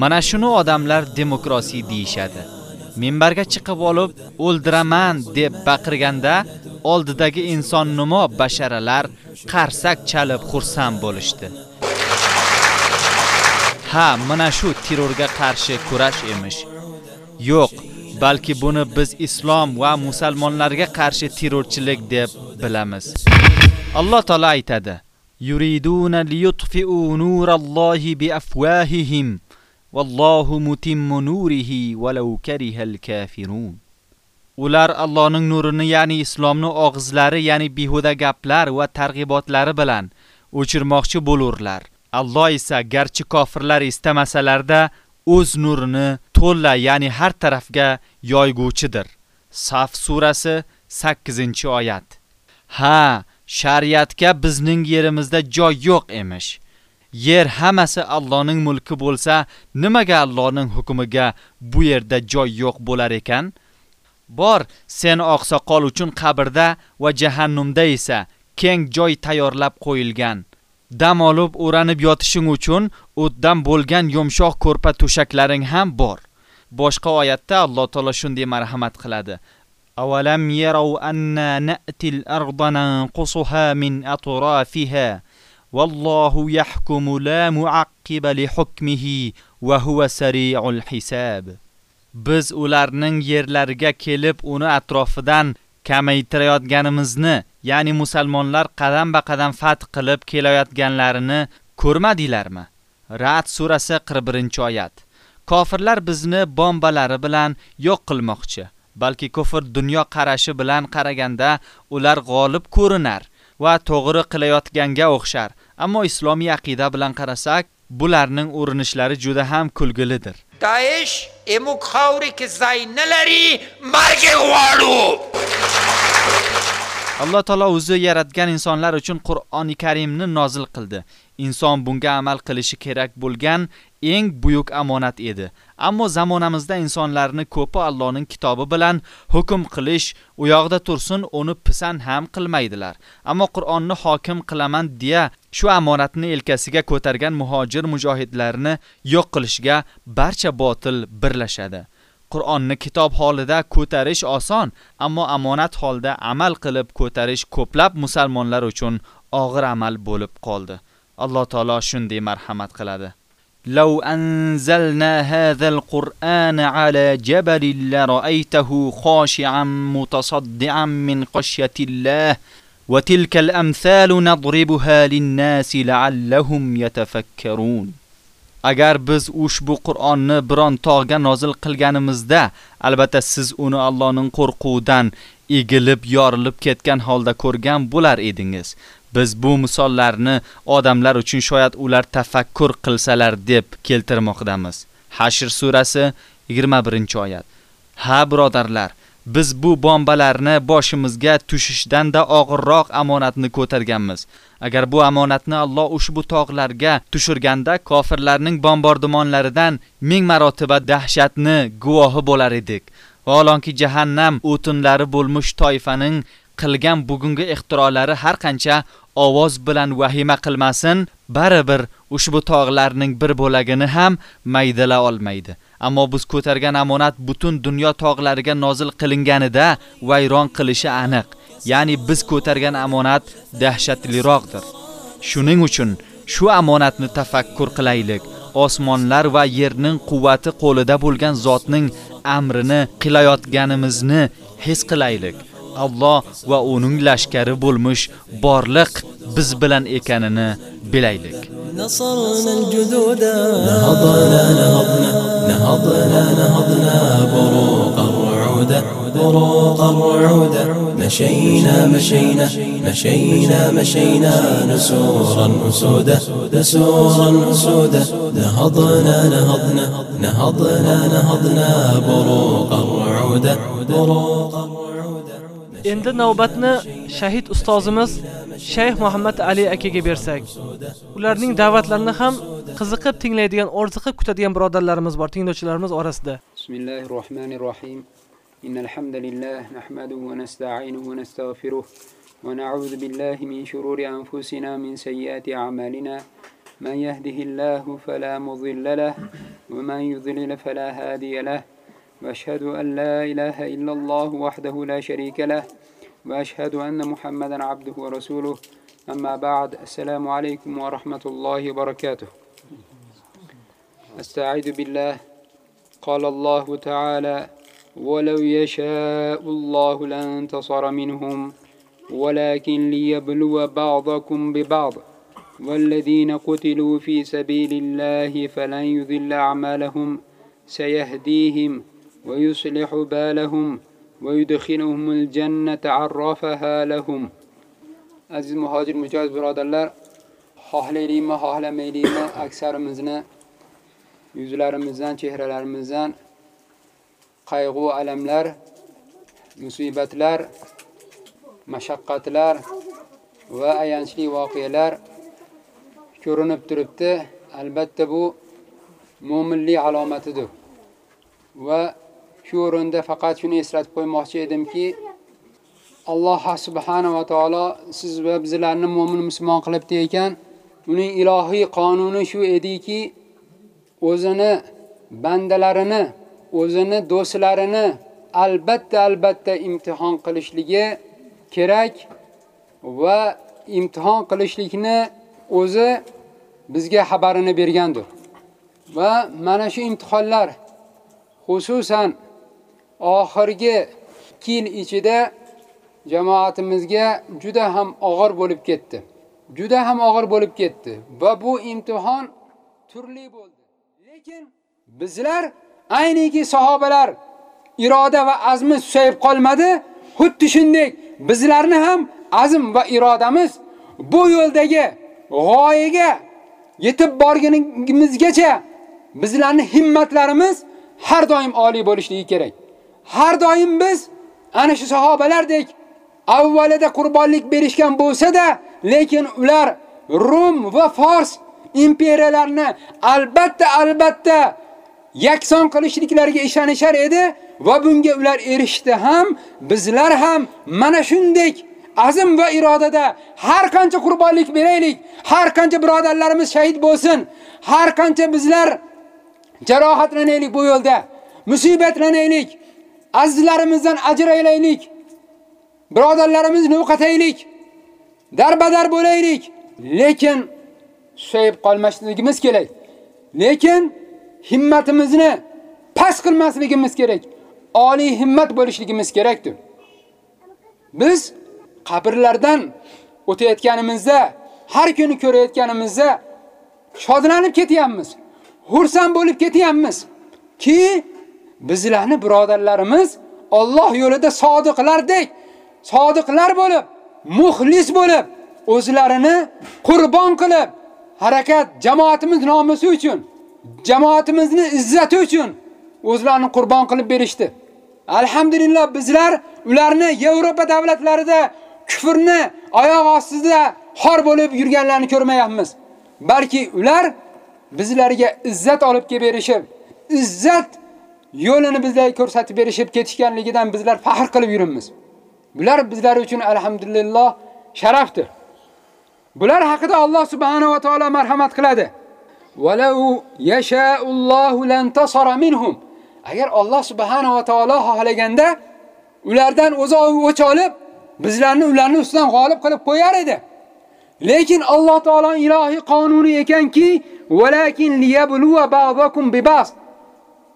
Mana shuni odamlar demokrasiya deyishadi. Minbarga chiqib olib o'ldiraman deb baqirganda oldidagi insonnimo basharalar qarsak chalib xursand bo'lishdi. Ha, mana shu terrorga qarshi kurash emish. Yo'q, balki buni biz islom va musulmonlarga qarshi terrorchilik deb bilamiz. Alloh taolo aytadi: "Yuriduna liyutfi'u nurallohi biafwahihim, wallohu mutimmu nurihi walau karihal kafirun." Ular Allohning nurini, ya'ni islomni og'izlari, ya'ni behuda gaplar va targ'ibotlari bilan o'chirmoqchi bo'lurlar. Alloh esa garchi kofirlar istamasalarda o'z nurini to'la, ya'ni har tarafga yoyguvchidir. Saf surasi 8-oyat. Ha, shariatga bizning yerimizda joy yo'q emish. Yer hammasi Allohning mulki bo'lsa, nimaga Allohning hukmiga bu yerda joy yo'q bo'lar ekan? Bor, sen oqsoqol uchun qabrda va jahannamda esa keng joy tayyorlab qo'yilgan. Dam olib o'ranib yotishing uchun o'tdan bo'lgan yumshoq ko'rpa to'shaklaring ham bor. Boshqa oyatda Alloh taolo shunday marhamat qiladi. Avalam yarau anna na'til arda nanqusuha мин atrafiha Валлоҳу яҳкуму ла mu'aqqiba li hukmihi va huwa sari'ul. Biz ularning yerlariga kelib uni atrofidan kamaytirayotganimizni, ya'ni musulmonlar qadam-ba-qadam fath qilib kelayotganlarini ko'rmadinglarmi? Ra'd surasi 41-oyat. Kofirlar bizni bombalari bilan yo'q qilmoqchi, balki kufr dunyo qarashi bilan qaraganda ular g'olib ko'rinar va to'g'ri qilayotganga o'xshar. Ammo islomiy aqida bilan qarasak, bularning urinishlari juda ham kulgilidir. Daesh emu khawri ke zay nalari marge g'waru. Alloh taolo o'zi yaratgan insonlar uchun Qur'oni Karimni nozil qildi. Inson bunga amal qilishi kerak bo'lgan eng buyuk amonat edi. Ammo zamonamizda insonlarni ko'pi Allohning kitobi bilan hukm qilish, u yoqda tursin, uni pisand ham qilmaydilar. Ammo Qur'onni hokim qilaman deya shu amonatni elkasiga ko'targan muhojir mujohidlarni yo'q qilishga barcha botil birlashadi. Qur'onni kitob holida ko'tarish oson, ammo amonat holda amal qilib ko'tarish ko'plab musulmonlar uchun og'ir amal bo'lib qoldi. Alloh taolo shunday marhamat qiladi. لو أنزلنا هذا القرآن على جبل لرأيته خاشعا متصدعا من خشية الله وتلك الأمثال نضربها للناس لعلهم يتفكرون agar biz ushbu Qur'onni biron tog'ga nozil qilganimizda albatta siz uni Allohning qo'rquvidan egilib yorilib ketgan holda ko'rgan bo'lar edingiz biz bu misollarni odamlar uchun shoyat ular tafakkur qilsalar deb keltirmoqdamiz hashr surasi 21 oyat ha birodarlar biz bu bombalarni boshimizga tushishdan-da og'irroq amonatni ko'targanmiz. Agar bu amonatni Alloh ushbu tog'larga tushirganda kofirlarning bombardimonlaridan ming marotaba dahshatni guvohi bo'lar edik. Vaolonki jahannam o'tinlari bo'lmuş toifaning qilgan bugungi ixtirolari har qancha ovoz bilan vahima qilmasin baribir ushbu tog'larning bir bo'lagini ham maydala olmaydi. Ammo biz ko'targan amonat butun dunyo tog'lariga nozil qilinganida vayron qilishi aniq. Ya'ni biz ko'targan amonat dahshatliroqdir. Shuning uchun shu amonatni tafakkur qilaylik. Osmonlar va yerning quvvati qo'lida bo'lgan zotning amrini qilayotganimizni his qilaylik. Alloh va uning lashkari bo'lmish borliq biz bilan ekanini bilaylik. نصرنا الجدود نهضنا نهضنا نهضنا نهضنا بروق الرعود بروق الرعود مشينا مشينا مشينا مشينا نسورا أسودا نسورا أسودا نهضنا نهضنا نهضنا نهضنا بروق الرعود بروق Endi navbatni shahid ustozimiz Shayx Muhammad Ali akaga bersak. Ularning da'vatlarini ham qiziqib tinglaydigan, orziqib kutadigan birodarlarimiz bor, tinglovchilarimiz orasida. Bismillahirrohmanirrohim. Innal hamdalillah nahmaduhu va nasta'inuhu va nastaghfiruh va na'udzu billahi min shururi anfusina min sayyiati a'malina. Man yahdihillahu fala mudilla lahu va man yudlil fala hadiya lahu. وأشهد أن لا إله إلا الله وحده لا شريك له وأشهد أن محمدا عبده ورسوله. أما بعد السلام عليكم ورحمة الله وبركاته. أستعيذ بالله. قال الله تعالى ولو يشاء الله لانتصر منهم ولكن ليبلو بعضكم ببعض. والذين قتلوا في سبيل الله فلن يذل أعمالهم سيهديهم ويصلح بالهم ويدخلهم الجنة عرفها لهم aziz muhojir mujohiz birodarlar xohlaylikmi xohlamaylikmi aksarimizni yuzlarimizdan chehralarimizdan qayg'u alamlar musibatlar mashaqqatlar va ayanchli voqealar ko'rinib turibdi albatta bu mo'minlik alomatidir va shu o'rinda faqat shuni eslatib qo'ymoqchi edimki alloh subhanahu va taolo siz va bizlarni mo'min musulmon qilibdi ekan. Uning ilohiy qonuni shu ediki o'zini bandalarini o'zini do'stlarini albatta albatta imtihon qilishligi kerak va imtihon qilishlikni o'zi bizga xabarini bergandir. Va mana shu imtihonlar xususan oxirgi 2 yil ichida jamoatimizga juda ham og'ir bo'lib ketdi. Juda ham og'ir bo'lib ketdi va bu imtihon turli bo'ldi. Lekin bizlar ayniki sahobalar iroda va azmi susayib qolmadi. Xuddi shunday bizlarni ham azm va irodamiz bu yo'ldagi g'oyaga yetib borganimizgacha bizlarning himmatlarimiz har doim oliy bo'lishligi kerak. Har doim biz ana shu sahobalardek avvalida qurbonlik berishgan bo'lsa-da, lekin ular Rum va Fors imperiyalarini albatta albatta yakson qilishliklariga ishonishar edi va bunga ular erishdi ham, bizlar ham mana shunday azm va irodada har qancha qurbonlik beraylik, har qancha birodarlarimiz shahid bo'lsin, har qancha bizlar jarohatlanaylik bu yo'lda, musibatlanaylik, azizlarimizdan ajraylaylik, birodarlarimizni yo'qotaylik, darbadar bo'laylik, lekin susayib qolmasligimiz kerak. Lekin himmatimizni past qilmasligimiz kerak. Oliy himmat bo'lishligimiz kerakdir. Biz qabrlardan o'tayotganimizda, har kuni ko'rayotganimizda shodlanib ketyapmiz. Xursand bo'lib ketyapmiz ki bizlarni birodarlarimiz Alloh yo'lida sodiqlardek, sodiqlar bo'lib, muxlis bo'lib, o'zlarini qurbon qilib, harakat jamoatimiz nomusi uchun, jamoatimizni izzati uchun o'zlarini qurbon qilib berishdi. Alhamdulillah bizlar ularni Yevropa davlatlarida kufrni oyoq ostida xor bo'lib yurganlarni ko'rmayapmiz. Balki ular bizlarga izzat olib kelib berishib, izzat yo'lini bizlarga ko'rsatib berishib ketishganligidan bizlar faxr qilib yuribmiz. Bular bizlar uchun alhamdulillah sharafdir. Bular haqida Alloh subhanahu va taolo marhamat qiladi. Walau yasha'ullohu lantasara minhum. Agar Alloh subhanahu va taolo xohlaganda ulardan o'zi o'ch olib, bizlarni ularning ustidan g'olib qilib qo'yar edi. Lekin Alloh taolo ilohiy qonuni ekanki, walakin liyabluwa ba'dakum bibas.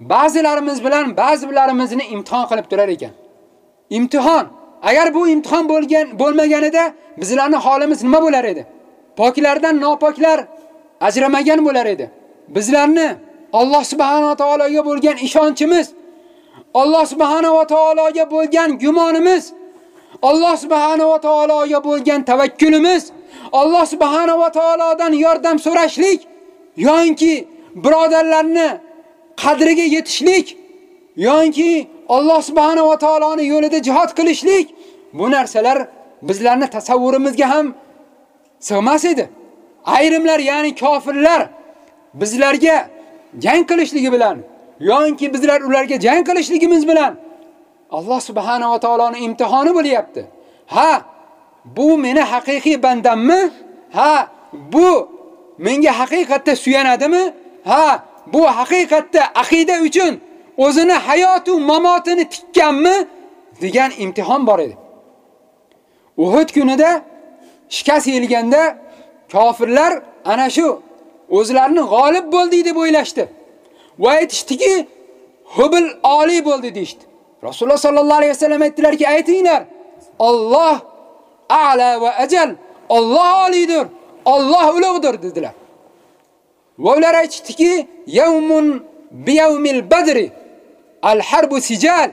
Ba'zilarimiz bilan ba'zilarimizni imtihon qilib turar ekan. Imtihon agar bu imtihon bo'lgan bo'lmaganida bizlarning holimiz nima bo'lar edi? Poklardan nopoklar ajramagan bo'lar edi. Bizlarni Alloh subhanahu va taologa bo'lgan ishonchimiz, Alloh subhanahu va taologa bo'lgan gumonimiz, Alloh subhanahu va taologa bo'lgan tavakkulimiz, Alloh subhanahu va taolodan yordam so'rashlik yoki birodarlarni qadriga yetishlik yoki Alloh subhanahu va taoloning yo'lida jihad qilishlik bu narsalar bizlarning tasavvurimizga ham sig'mas edi. Ayrimlar, ya'ni kofirlar bizlarga jang qilishligi bilan yoki bizlar ularga jang qilishligimiz bilan Alloh subhanahu va taoloning imtihoni bo'lyapti. Ha, bu meni haqiqiy bandammi? Ha, bu menga haqiqatda suyanadimi? Ha, bu haqiqatda aqida uchun o'zini hayot va mamotini tikkanmi degan imtihon bor edi. Uhud kunida shikast yelganda kofirlar ana shu o'zlarini g'olib bo'ldi deb o'ylashdi. Va aytishdiki, Hubl oliy bo'ldi deshti. Rasululloh sallallohu alayhi vasallam aytdilarki, aytinglar, Alloh a'la va ajal, Alloh oliydir, Alloh ulug'dir dedilar. Va ular aytishdiki, yawmun biyawmil badri al-harbu sijal.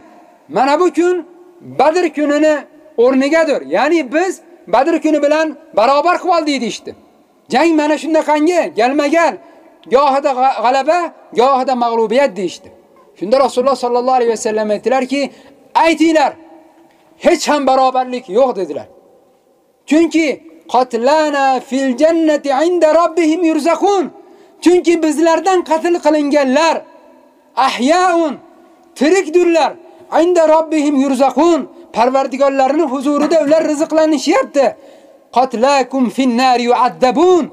Mana bu kun Badr kunini o'rnigadir. Ya'ni biz Badr kuni bilan barobar qilib oldik deydi. Jang mana shundaqangi, galmagan, gohida g'alaba, gohida mag'lubiyat deydi. Shunda Rasululloh sallallohu alayhi vasallam aytdilarki, aytinglar, hech ham barobarlik yo'q dedilar. Chunki qatlana fil jannati inda robbihim yurzaqun. Chunki bizlardan qatl qilinganlar ahyaun tirikdirlar. Inda robbihim yurzaqun. Parvardigorlarining huzurida ular rizqlanishyapti. Qatlakum finnar yu'addabun.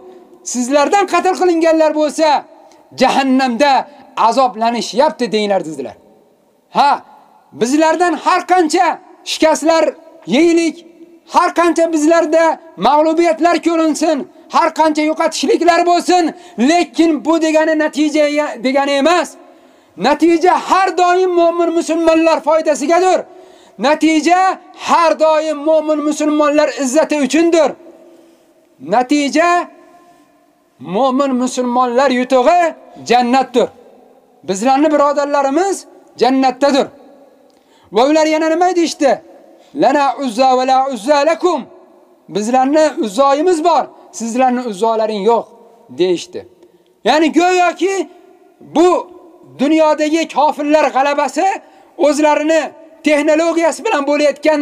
Sizlardan qatl qilinganlar bo'lsa, jahannamda azoblanishyapti deylar dedilar. Ha, bizlardan har qancha shikastlar yeyilik, har qancha bizlarda mag'lubiyatlar ko'rinsin, har qancha yo'qotishliklar bo'lsin, lekin bu degani natija degani emas. Natija har doim mu'min musulmonlar foydasigadir. Natija har doim mu'min musulmonlar izzati uchundir. Natija mu'min musulmonlar yutug'i jannatdir. Bizlarning birodarlarimiz jannatdadir. Va ular yana nima deydi? Lana uzza va la uzza lakum. Bizlarning uzzoyimiz bor, sizlarning uzzolaring yo'q deydi. Ya'ni go'yoki bu dunyodagi kofirlar g'alabasi o'zlarini texnologiyasi bilan bo'layotgan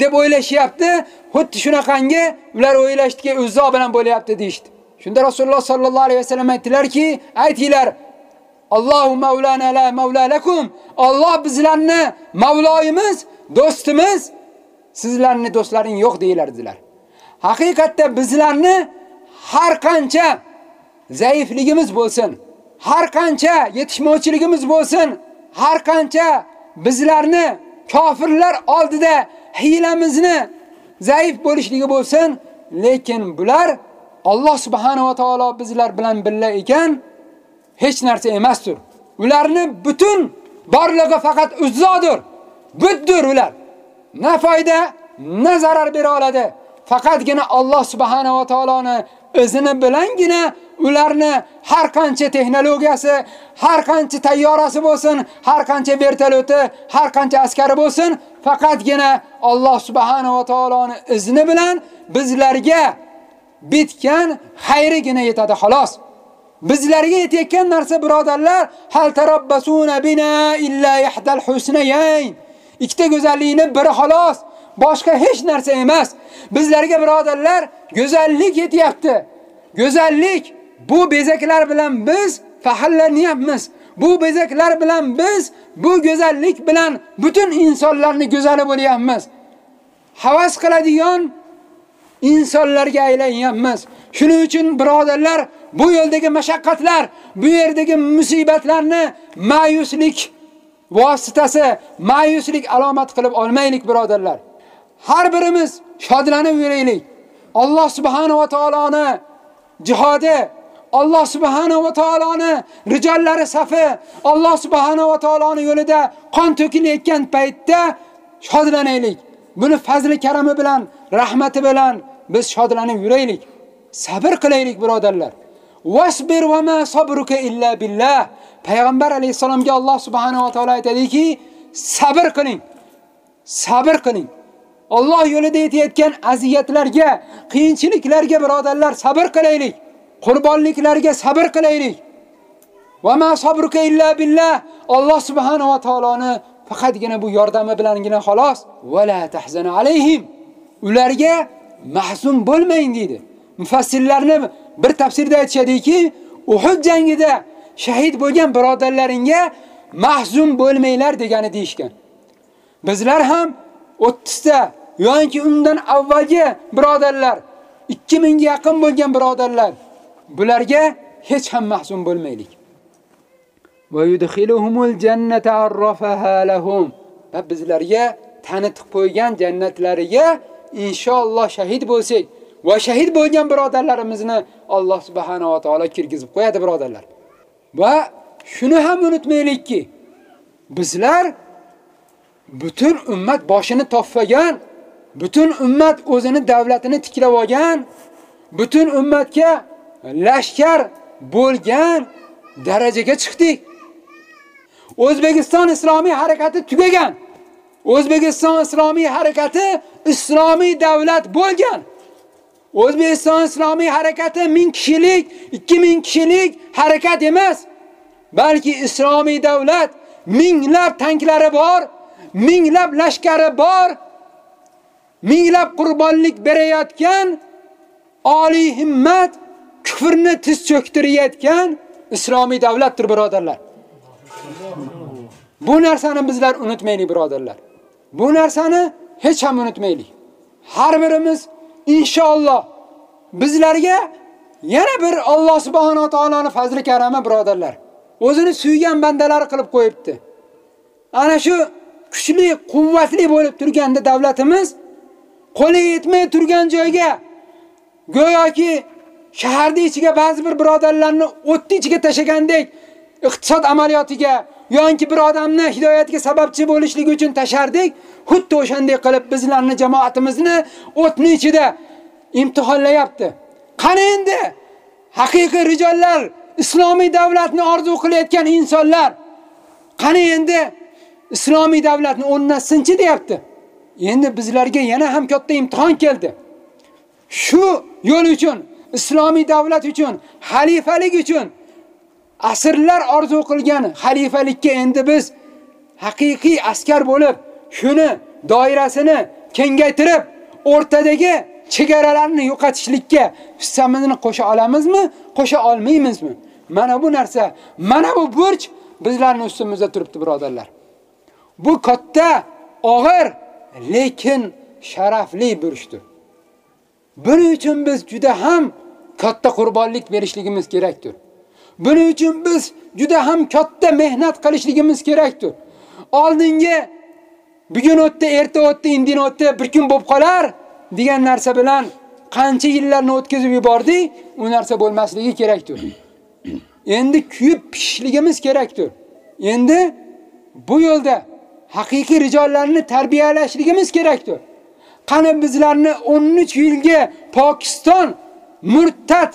deb o'ylashyapti. Xuddi shunaqangi ular o'ylashdiki, uzzo bilan bo'layapti deydi. Shunda Rasululloh sallallohu alayhi vasallam aytdilarki, aytinglar, Allohu maulana la maula lakum. Alloh bizlarni mavloyimiz, do'stimiz, sizlarni do'stlaring yo'q deylardilar. Haqiqatda bizlarni har qancha zaifligimiz bo'lsin, har qancha yetishmovchiligimiz bo'lsin, har qancha bizlarni kofirlar oldida hiylamizni zaif bo'lishligi bo'lsin, lekin bular Alloh subhanahu va taolo bizlar bilan birga ekan, hech narsa emasdir. Ularni butun borlig'i faqat uzzodir. Buddir ular. Na foyda, na zarar bera oladi. Faqatgina Alloh subhanahu va taoloni o'zini bilangina ularni har qancha texnologiyasi, har qancha tayyorasi bo'lsin, har qancha vertolyoti, har qancha askari bo'lsin, faqatgina Alloh subhanahu va taoloni izni bilan bizlarga bitgan xayrigina yetadi xolos. Bizlarga yetayotgan narsa birodarlar, hal tarabbasuna bina illa ihdal husnayn. Ikkita go'zallikni biri xolos, boshqa hech narsa emas. Bizlarga birodarlar, go'zallik yetyapti. Go'zallik bu bezaklar bilan biz faxrlanyapmiz. Bu bezaklar bilan biz bu go'zallik bilan butun insonlarni go'zali bo'lyapmiz. Havas qiladigan insonlarga aylanyapmiz. Shuning uchun birodarlar, bu yo'ldagi mashaqqatlar, bu yerdagi musibatlarni ma'yuslik vositasi, ma'yuslik alomat qilib olmaylik birodarlar. Har birimiz shodlanib yuraylik. Alloh subhanahu va taoloni jihodi, Alloh subhanahu va taoloni rijollari safi, Alloh subhanahu va taoloni yo'lida qon to'kilayotgan paytda shodlanaylik. buni fazli karami bilan, rahmati bilan biz shodlanib yuraylik. Sabr qilaylik birodarlar. Wasbir va ma sabruka illa billah. Payg'ambar alayhisalomga Alloh subhanahu va taolo aytadiki, sabr qiling. Sabr qiling. Alloh yo'lida yetayotgan aziyatlarga, qiyinchiliklarga birodarlar sabr qilaylik. Qurbonliklarga sabr qilaylik. Va ma sabruka illa billah. Alloh subhanahu va taoloni faqatgina bu yordami bilangina xolos. Va la tahzan alayhim. Ularga mahzun bo'lmang dedi. Mufassirlarni bir tafsirda aytishadiki, Uhud jangida shahid bo'lgan birodarlaringa mahzun bo'lmanglar degani deyishgan. Bizlar ham 30 ta yoki undan avvalgi birodarlar, 2000 ga yaqin bo'lgan birodarlar, bularga hech ham mahzun bo'lmaylik. Va yudkhiluhumul jannata arrafaha lahum. Va bizlarga tanitib qo'ygan jannatlariga inshaalloh shahid bo'lsak va shahid bo'lgan birodarlarimizni Alloh subhanahu va taolo kirgizib qo'yadi birodarlar. Va shuni ham unutmaylikki, bizlar butun ummat boshini toffagan butun ummat o'zini davlatini tiklab olgan, butun ummatga lashkar bo'lgan darajaga chiqdik. O'zbekiston islomiy harakati tugagan. O'zbekiston islomiy harakati islomiy davlat bo'lgan. O'zbekiston islomiy harakati 1000 kishilik, 2000 kishilik harakat emas, balki islomiy davlat minglab tanklari bor, minglab lashkari bor, minglab qurbonlik berayotgan oliy himmat kufrni tiz cho'ktirayotgan islomiy davlatdir birodarlar. Bu narsani bizlar unutmaylik birodarlar. Bu narsani hech ham unutmaylik. Har birimiz inshaalloh bizlarga yana bir Alloh subhanahu va taoloning fazli karami birodarlar. O'zini suygan bandalari qilib qo'yibdi. Ana shu kuchli, quvvatli bo'lib turganda davlatimiz qo'li yetmay turgan joyga go'yoki shaharning ichiga ba'zi bir birodarlarni o'tni ichiga tashagandek iqtisod amaliyotiga yoki bir odamni hidoyatga sababchi bo'lishligi uchun tashardik, xuddi o'shanday qilib bizlarni jamoatimizni o'tni ichida imtihonlayapti. Qani endi haqiqiy rijollar, islomiy davlatni orzu qilayotgan insonlar qani endi islomiy davlatni o'rnatsinchi deyapti. Endi bizlarga yana ham katta imtihon keldi. Shu yo'l uchun, islomiy davlat uchun, xalifalik uchun asrlar orzu qilgan xalifalikka endi biz haqiqiy askar bo'lib, shuni doirasini kengaytirib, o'rtadagi chegaralarni yo'qotishlikka hissamizni qo'sha olamizmi, qo'sha olmaymizmi? Mana bu narsa, mana bu burch bizlarning ustimizda turibdi, birodarlar. Bu katta, og'ir, lekin sharafli burchdir. Buning uchun biz juda ham katta qurbonlik berishligimiz kerakdir. Buning uchun biz juda ham katta mehnat qilishligimiz kerakdir. Oldingi bugun o'tdi, erta o'tdi, indin o'tdi, bir kun bo'lib qolar degan narsa bilan qancha yillarni o'tkazib yubordik, u narsa bo'lmasligi kerakdir. Endi kuyib pishishligimiz kerakdir. Endi bu yo'lda haqiqiy rijollarni tarbiyalashligimiz kerakdir. Qani bizlarni 13 yilga Pokiston murtad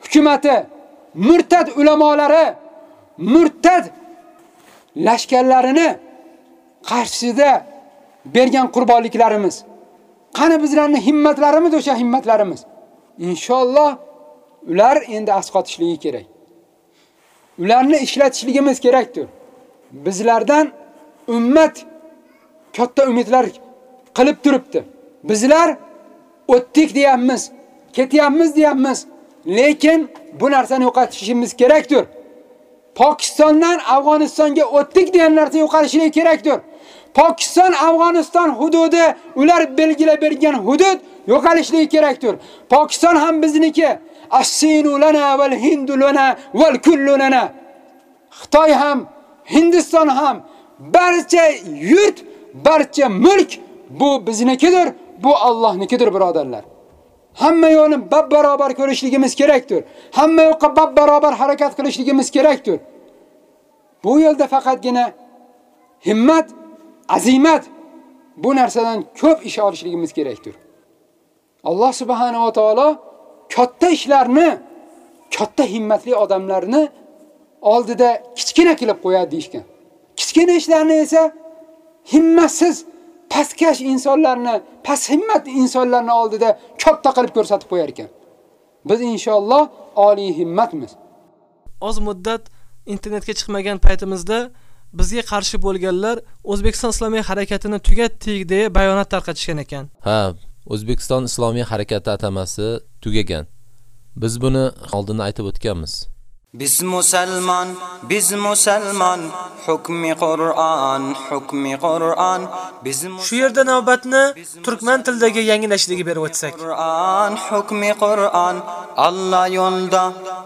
hukumatı, murtad ulamolari, murtad lashkarlarini qarshisida bergan qurbonliklarimiz. Qani bizlarni himmatlarimiz o'sha himmatlarimiz. Inshaalloh ular endi asqotishligi kerak. Ularni ishlatishligimiz kerakdir. Bizlardan ummat katta umidlar qilib turibdi. Bizlar o'tdik deyapmiz, ketyapmiz deyapmiz, lekin bu narsani yo'qotishimiz kerakdir. Pokistondan Afg'onistonga o'tdik degan narsa yo'qolishi kerakdir. Pokiston Afg'oniston hududi ular belgilab bergan hudud yo'qolishi kerakdir. Pokiston ham bizniki. As-sinu lana val hindu lana val kullu lana. Xitoy ham, Hindiston ham barcha yurt, barcha mulk bu biznikidir, bu Allohnikidir birodarlar. Hamma yo'lni bab barobar ko'rishligimiz kerakdir. Hamma yoqqa bab barobar harakat qilishligimiz kerakdir. Bu yo'lda faqatgina himmat, azimat bu narsadan ko'p ish olishligimiz kerakdir. Alloh subhanahu va taolo katta ishlarni, katta himmatli odamlarni oldida kichkina qilib qo'yadi deyshgan. Kichkina ishlarni esa himmatsiz pastkash insonlarni, past himmat insonlarni oldida katta qilib ko'rsatib qo'yar ekan. Biz inshaalloh oliy himmatmiz. Oz muddat internetga chiqmagan paytimizda bizga qarshi bo'lganlar O'zbekiston islomiy harakatini tugatdik deya bayonot tarqatishgan ekan. Ha, O'zbekiston islomiy harakati atamasi tugagan. Biz buni oldin aytib o'tganmiz. Biz musulmon, biz musulmon, hukmi Qur'on, hukmi Qur'on. Biz Shu yerda navbatni turkman tilidagi yangilashligi berib o'tsak. Qur'on, hukmi Qur'on. Allah yo'lda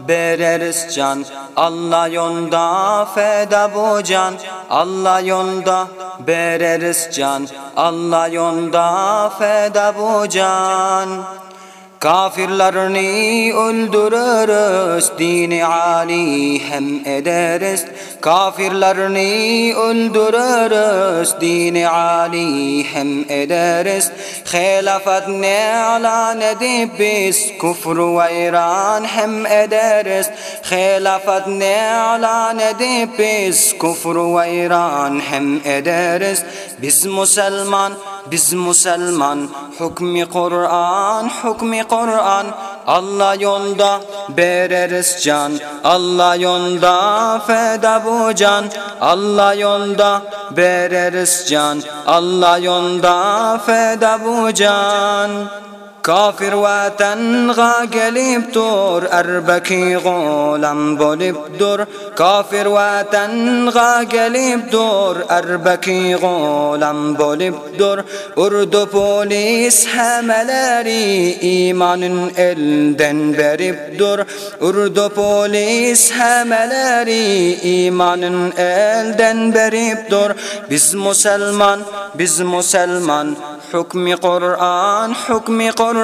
bereriz can, Allah yo'lda feda bu can. Allah yo'lda bereriz can, Allah yo'lda feda bu can. Kafirlerini öldürürüz, dini Ali hem ederiz. Kafirlerini öldürürüz, dini Ali hem ederiz. Hilafet ne alan edip biz kufr ve İran hem ederiz. Hilafet ne alan edip biz kufr ve İran hem ederiz. Biz Müslüman, biz Müslüman, hukmi Kur'an, hukmi Kur'an. Allah yolda bereriz can, Allah yolda feda bu can. Allah yolda bereriz can, Allah yolda feda bu can. كافر وتنغى قليب دور أربكي غولم بوليب دور. كافر وتنغى قليب دور أربكي غولم بوليب دور. أردو بوليس هملاري إيمان إلدن بريب دور. أردو بوليس هملاري إيمان إلدن بريب دور. بز مسلمان بز مسلمان حكم قرآن حكم قرآن.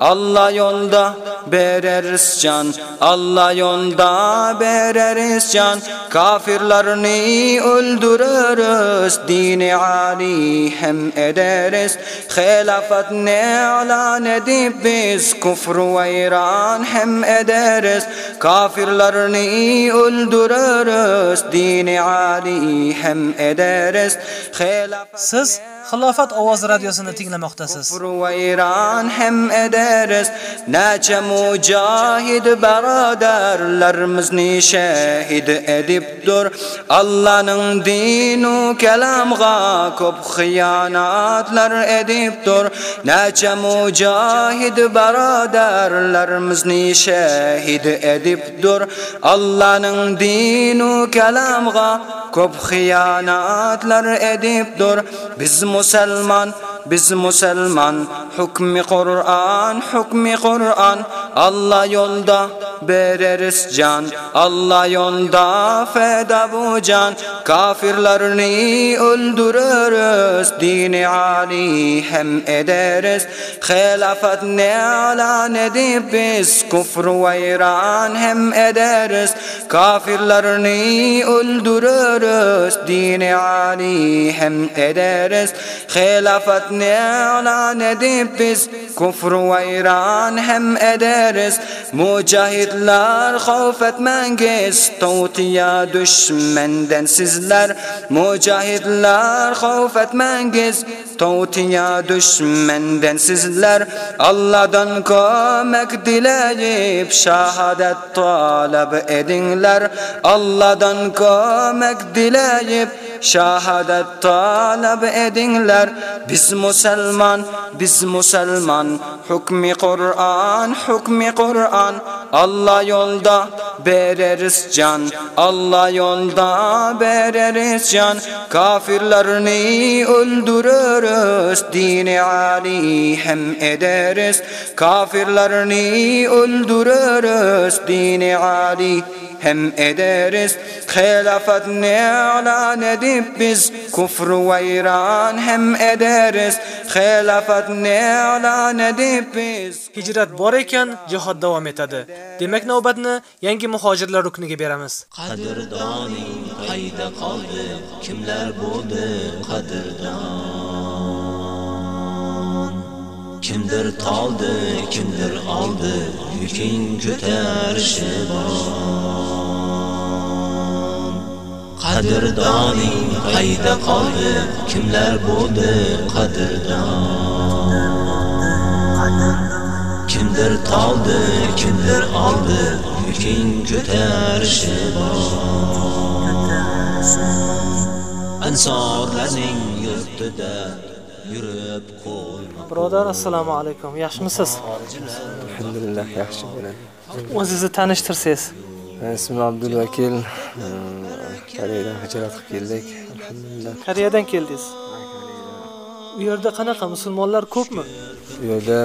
Allah yolda bereriz can, Allah yolda bereriz can. Kafirlerini öldürürüz, dini Ali hem ederiz. Hilafet ne alan edip biz kufr ve İran hem ederiz. Kafirlerini öldürürüz, dini Ali hem ederiz. Siz Xilofat ovozi radiosini tinglamoqdasiz. ve İran rahm ederiz. Neçe mücahid beraderlerimiz ni şehid edipdir Allah'ın dinu kelamga kop hıyanatlar edipdir Neçe mücahid beraderlerimiz ni şehid edipdir Allah'ın dinu kelamga kop hıyanatlar edipdir Biz musulman biz Müslüman, hukmi Kur'an, hukmi Kur'an. Allah yolda bereriz can, Allah yolda feda bu can. Kafirlerini öldürürüz, dini Ali hem ederiz. Hilafet ne alan edip biz kufr ve İran hem ederiz. Kafirlerini öldürürüz, dini Ali hem ederiz. Hilafet ne alan edip biz kufr ve İran hem ederiz. Mücahidler havf etmengiz, tavtiya düşmenden sizler. Mücahidler havf etmengiz, tavtiya düşmenden sizler. Allah'dan kömek dileyip şehadet talep edinler. Allah'dan kömek dileyip şehadet talep edinler. Biz Müslüman, biz Müslüman, hukmi Kur'an, hukmi Kur'an. Allah yolda bereriz can, Allah yolda bereriz can. Kafirlerini öldürürüz, dini Ali hem ederiz. Kafirlerini öldürürüz, dini Ali hem ederiz. Hilafet ne alan edip biz kufr ve İran hem ederiz. Hilafet ne alan edip biz Hijrat bor ekan, jihad davom etadi. Demak, navbatni yangi muhojirlar rukniga beramiz. qadrdoning qayda qoldi kimlar bo'ldi qadrdon kimdir toldi kimdir oldi yuking ko'tarishi bor qadrdoning qayda qoldi kimlar bo'ldi qadrdon. Kimdir toldi kimdir oldi yuking ko'tarishi bor ansorlarning yurtida yurib qo'y. Birodar assalomu alaykum. Yaxshimisiz? Alhamdulillah yaxshi bo'ladi. O'zingizni tanishtirsangiz. Ismim abdulvakil koreyadan hijrat qilib keldik. Alhamdulillah. Koreyadan keldingiz? U yerda qanaqa musulmonlar ko'pmi? Bu yerda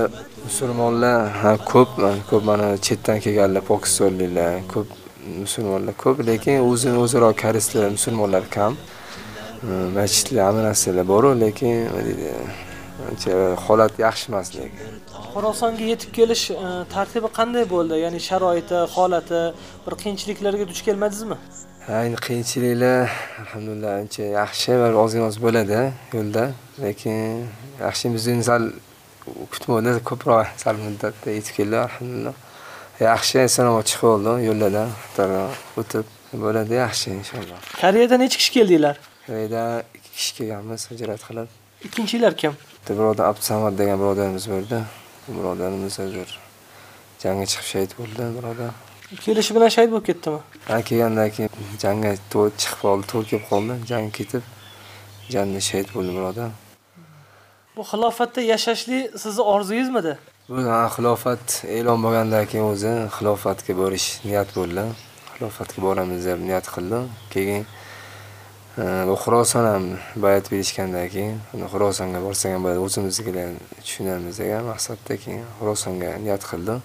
musulmonlar ha ko'p ko'p mana chetdan kelganlar pokistonliklar ko'p musulmonlar ko'p lekin o'zini o'zaro koreyslar musulmonlar kam. Masjidlar hamma narsalar boru lekin nima deydi ancha holat yaxshi emas lekin xorosonga yetib kelish e, tartibi qanday bo'ldi? Ya'ni sharoiti holati bir qiyinchiliklarga duch kelmadingizmi ha endi qiyinchiliklar alhamdulillah ancha yaxshi va ozgina oz bo'ladi yo'lda. Lekin yaxshi biz endi sal kutmovdi ko'proq sal muddatda yetib keldi alhamdulillah. Yaxshi salomat chiqib oldi yo'llardan o'tib bo'ladi yaxshi inshaalloh. Koreyadan necha kishi keldinglar? Koreyadan ikki kishi kelganmiz hijrat qilib. Ikkinchilar kim bitta birodar abdusamad degan birodarimiz bo'ldi. Bu birodarimiz hozir jangga chiqib shahid bo'ldi birodar. Kelishi bilan shahid bo'lib ketdimi? Ha kelgandan keyin jangga chiqib qoldi to'y kelib qoldi jang ketib jangda shahid bo'ldi birodar. Bu xilofatda yashashlik sizni orzuyingizmidi bu ha, xilofat e'lon bo'lgandan keyin o'zi xilofatga borish niyat bo'ldi. Xilofatga boramiz deb niyat qildi keyin bu xuroson ham bayat berishgandan keyin uni xurosonga borsak ham bo'ladi o'zimiznikilar tushunamiz degan maqsadda keyin xurosonga niyat qildi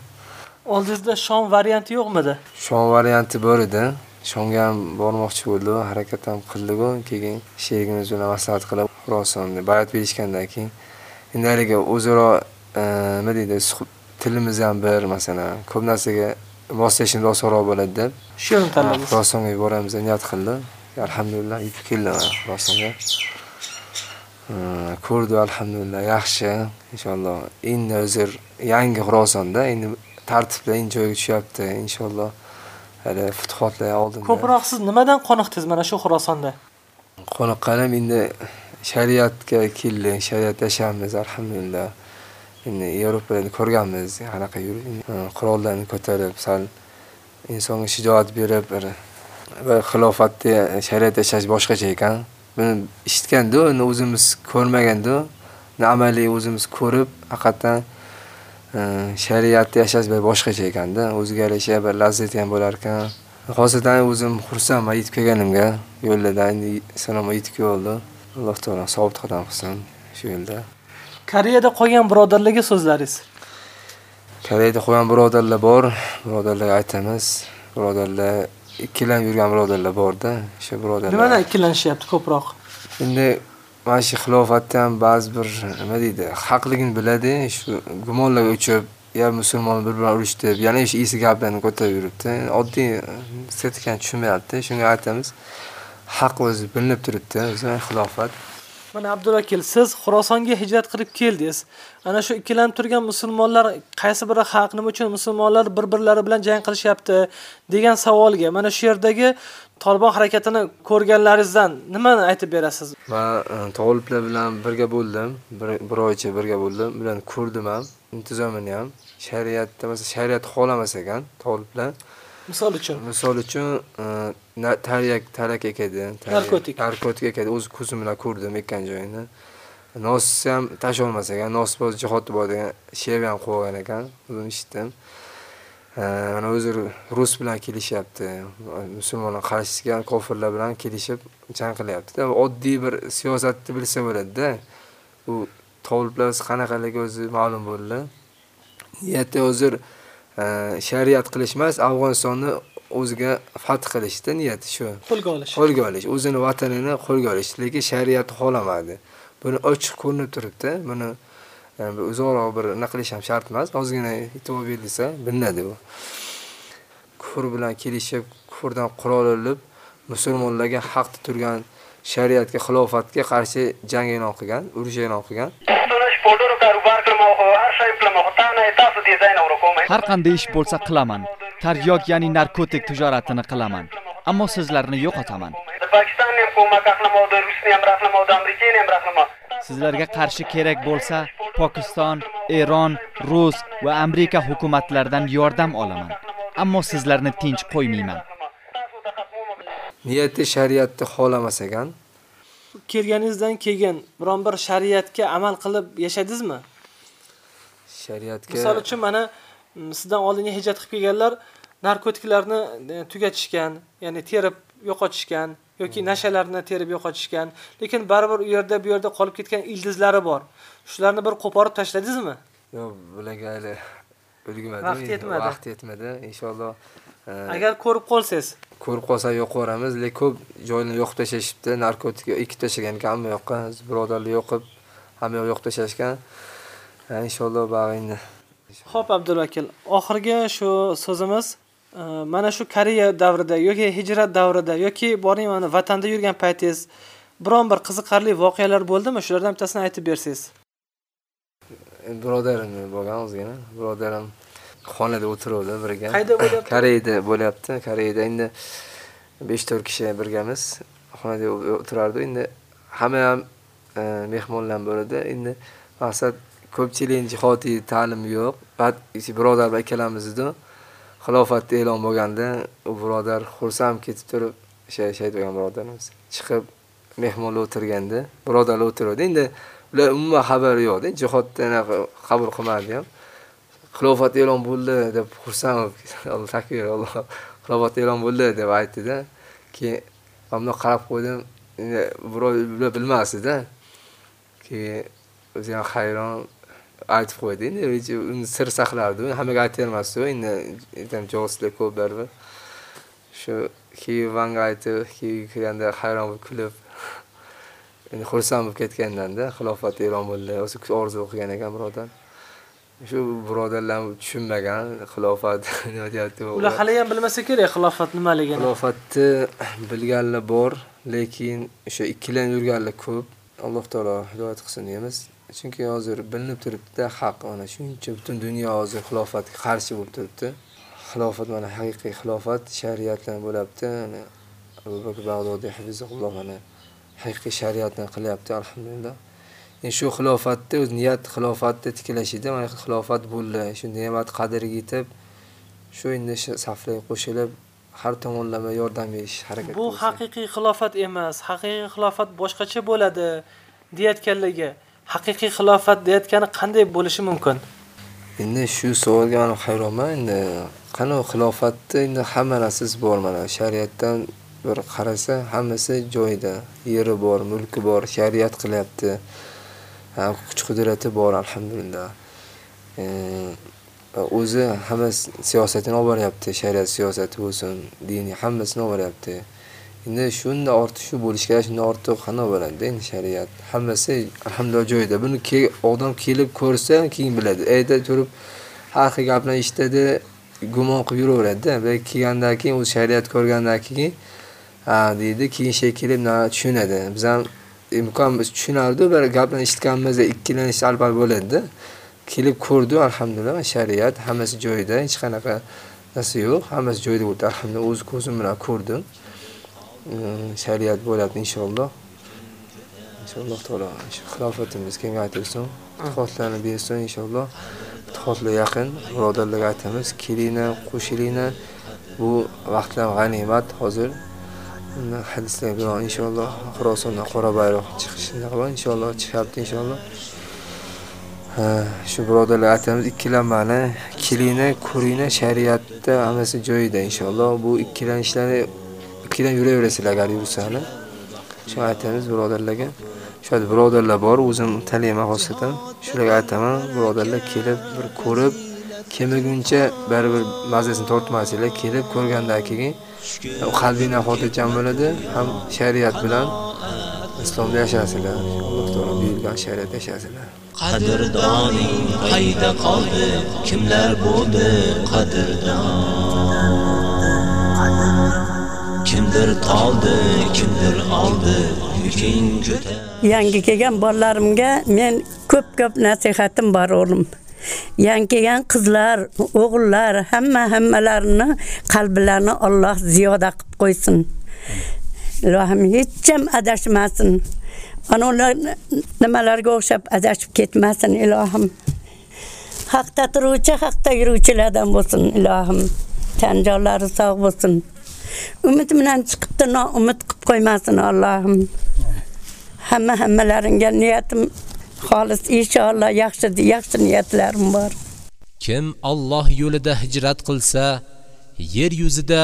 oldingizda shom varianti yo'qmidi? Shom varianti bor edi. Shomga ham bormoqchi bo'ldi harakat ham qildiku. Keyin sherigimiz bilan maslahat qilib xurosonni bayat berishgandan keyin endi haligi o'zaro e, nima deydi tilimiz ham bir masalan ko'p narsaga moslashishimiz osonroq bo'ladi deb. Shu yerni tanladingiz xurosonga boramiz niyat qildi alhamdulillah yetib keldi mana xurosonga E, ko'rdi alhamdulillah yaxshi. Inshaalloh endi hozir yangi xurosonda endi tartiblar endi joyiga tushyapti inshaalloh. Hali futuhotlar oldinda. Ko'proq siz nimadan qoniqdingiz mana shu xurosonda qoniqqanim endi shariatga keldik shariat yashayapmiz alhamdulillah. Endi yevropalarni ko'rganmiz qanaqa yurib qurollarni ko'tarib sal insonga shijoat berib bir xilofatda shariat yashash boshqacha ekan. Buni eshitgandu uni o'zimiz ko'rmagandu uni amaliy o'zimiz ko'rib haqiqatdan e, shariatda yashash boshqacha ekanda. O'ziga yarasha bir lazzati ham bo'lar ekan. Hozirdan o'zim xursandman yetib kelganimga yo'llarda endi salomat yetib keldi. Alloh taolo sobit qadam qilsin shu yo'lda. Koreyada qolgan birodarlarga so'zlaringiz? Koreyada qolgan birodarlar bor. Birodarlarga aytamiz. Birodarlar ikkilanib yurgan birodarlar borda o'sha birodarlar. Nimadan ikkilanishyapti ko'proq? Endi mana shu xilofatda ham ba'zi bir nima deydi haqligini biladi shu gumonlarga uchib ya musulmonlar bir bilan urushdi yana shu esi gaplarni ko'tarib yuribdi. Oddiy statikani tushunmayapti. Shunga aytamiz haq o'zi bilinib turibdi. O'zi xilofat mana abduvakil siz xurosonga hijrat qilib keldingiz. Ana shu ikkilanib turgan musulmonlar qaysi biri haq nima uchun musulmonlar bir birlari bilan jang qilishyapti degan savolga mana shu yerdagi tolibon harakatini ko'rganlaringizdan nimani aytib berasiz? Man e, toliblar bilan birga bo'ldim bir, oycha birga bo'ldim ularni ko'rdim ham intizomini ham. Shariatda masalan shariat xohlamas ekan toliblar misol uchun. Misol uchun e, taryak tarak ekadi Narkotik. narkotik ekadi o'z ko'zim bilan ko'rdim ekkan joyini. Nosni ham tashlolmas ekan nosboz jihodi bor degan she'r ham qo'ygan ekan. O'zim eshitdim. Mana o'zi rus bilan kelishyapti. Musulmonlar qarshisiga kofirlar bilan kelishib jang qilyaptida oddiy bir siyosatni bilsa bo'ladida u toliblar qanaqaligi o'zi ma'lum bo'ldi. Niyati hozir shariat qilish emas afg'onistonni o'ziga fath qilishda niyati shu. Qo'lga olish. Qo'lga olish. O'zini vatanini qo'lga olish. Lekin shariatni xohlamadi. Buni ochiq ko'rinib turibdi. Buni e, uzoqroq bir nima qilish ham shart emas. Ozgina e'tibor berilsa bilinadi bu kufr bilan kelishib kufrdan qurol olib musulmonlarga haqda turgan shariatga xilofatga qarshi jang e'lon qilgan urush e'lon qilgan. Har qanday ish bo'lsa qilaman taryok ya'ni narkotik tijoratini qilaman. Ammo sizlarni yo'qotaman. Sizlarga qarshi kerak bo'lsa pokiston eron rus va amerika hukumatlaridan yordam olaman. Ammo sizlarni tinch qo'ymayman. Niyati shariatni xohlamas ekan. Kelganingizdan keyin biron bir shariatga amal qilib yashadingizmi? Shariatga misol uchun mana sizdan oldingi hijrat qilib kelganlar narkotiklarni e, tugatishgan ya'ni terib yo'qotishgan yoki nashalarni terib yo'qotishgan. Lekin baribir u yerda bu yerda qolib ketgan ildizlari bor. Shularni bir qo'porib tashladingizmi? Yo'q bularga hali ulgurmadim. Vaqt yetmadi. vaqt yetmadi. Inshaalloh e, agar ko'rib qolsangiz. ko'rib qolsak yoqib yuboramiz. Lekin ko'p joyni yoqib tashlashibdi. Narkotik yoqib tashlagan ekan hamma yoqqa. Birodarlar yoqib hamma yoq yoqib tashlashgan. E, inshaalloh bag'ingni Xo'p Abdulvakil, oxirgi shu so'zimiz mana shu Koreya davrida yoki hijrat davrida yoki boring mana vatanda yurgan paytingiz biron bir qiziqarli voqealar bo'ldimi? Shulardan bittasini aytib bersangiz. birodarim bo'lgan ozgina birodarim xonada o'tiruvdi birga Qayda bo'lyapti? <coughs> koreyada bo'lyapti koreyada endi besh to'rt kishi birgamiz xonada o'tirardi endi hamma ham e, mehmonlar bo'ladi endi maqsad ko'pchilik jihodiy ta'lim yo'q birodar va akkalamiz edi xilofat e'lon bo'lganda u birodar xursand ketib turib shay shay bo'lgan birodarimiz chiqib mehmonlar o'tirganda birodarlar o'tiruvdi endi ular umuman xabari yo'qda jihodni anaqa qabul qilmadi ham. Xilofat e'lon bo'ldi deb xursand bo'lib <laughs> alloh takbir alloh xilofat e'lon bo'ldi deb aytdida keyin man bundoq qarab qo'ydim. Endi birov ular bilmasdida keyin o'zi ham hayron aytib qo'ydi endi uni sir saqlardi u hammaga aytavermasdi endi aytam joslar ko'p baribir shu keyin manga aytib keyin kirganda hayron bo'lib kulib endi xursand bo'lib ketgandanda xilofat e'lon bo'ldi. O'zi orzu qilgan ekan birodar. Shu birodarlar tushunmagan xilofat <laughs> nima deyapti Ular hali ham bilmasa kerak xilofat nimaligini. xilofatni bilganlar bor lekin o'sha ikkilanib yurganlar ko'p. Alloh taolo hidoyat qilsin deymiz chunki hozir bilinib turibdida haq mana shuncha butun dunyo hozir xilofatga qarshi bo'lib turibdi. Xilofat mana haqiqiy xilofat shariat bilan bo'lyapti abu bakr bag'dodiy mana haqiqiy shariatni qilyapti alhamdulillah. Endi shu xilofatni o'z niyat xilofatni tiklashida mana xilofat bo'ldi. Shu ne'mat qadriga yetib shu endi saflarga qo'shilib har tomonlama yordam berish harakat Bu haqiqiy xilofat emas, haqiqiy xilofat boshqacha bo'ladi deyotganligi. Haqiqiy xilofat deyotgani qanday bo'lishi mumkin? endi shu savolga man hayronman. Endi qanaqa xilofatni endi hamma narsasi bor mana. Shariatdan bir qarasa hammasi joyida. Yeri bor mulki bor shariat qilyapti. Kuch qudrati bor alhamdulillah. E, o'zi hamma siyosatini olib boryapti shariat siyosati bo'lsin diniy hammasini olib boryapti endi shunda ortishi bo'lishi kerak shunda ortiq qanaqa bo'ladida endi shariat? Hammasi alhamdulillah joyida. Buni ke- odam kelib ko'rsa keyin biladi. E, Ayda turib har xil gaplarni eshitadi gumon qilib yuraveradida. Kelgandan keyin o'zi shariat ko'rgandan keyin ha deydi keyin shekilli kelib tushunadi. Biz ham e, imkon biz tushunardi bir gaplarni eshitganimizda ikkilanish albatta bo'ladida. Kelib ko'rdi alhamdulillah shariat hammasi joyida. Hech qanaqa narsa yo'q hammasi joyida bo'ldi. Alhamdulillah o'z ko'zim bilan ko'rdim. Shariat bo'lyapti inshaalloh inshaalloh taolo xilofatimiz kengaytirsin ittifoqlarni bersin inshaalloh ittifoqlar yaqin birodarlarga aytamiz kelinglar qo'shilinglar bu vaqtlar g'animat hozir. Hadislar bilan inshaalloh xurosondan qora bayroq chiqishini qilib inshaalloh chiqyapti inshaalloh Ha, shu birodarlarga aytamiz ikkilanmanglar kelinglar ko'ringlar shariatda hammasi joyida inshaalloh bu ikkilanishlarni ikkidan yuraverasizlar agar yursanglar shu aytamiz birodarlarga. Shu birodarlar bor o'zim taniyman xosatan shularga aytaman birodarlar kelib bir ko'rib kemaguncha baribir mazasini tortmasanglar kelib ko'rgandan keyin u qalbinglar xotirjam bo'ladi ham shariat bilan islomda yashasizlar. Alloh taolo buyurgan shariatda yashasizlar. Qadrdoning qayda qoldi? Kimlar bo'ldi qadrdon? Kimdir toldi kimdir oldi yuking ko'tar yangi kelgan bolalarimga men ko'p ko'p nasihatim bor o'g'lim. Yangi kelgan qizlar o'g'illar hamma hammalarini qalblarini Alloh ziyoda qilib qo'ysin. Ilohim hech kim adashmasin. Ana ular nimalarga o'xshab adashib ketmasin ilohim. Haqda turuvchi haqda yuruvchilardan bo'lsin ilohim. Tanjonlari sog' bo'lsin. Umid bilan chiqibdi noumid qilib qo'ymasin allohim hamma hammalaringga niyatim xolis inshaalloh yaxshi yaxshi niyatlarim bor Kim Alloh yo'lida hijrat qilsa, yer yuzida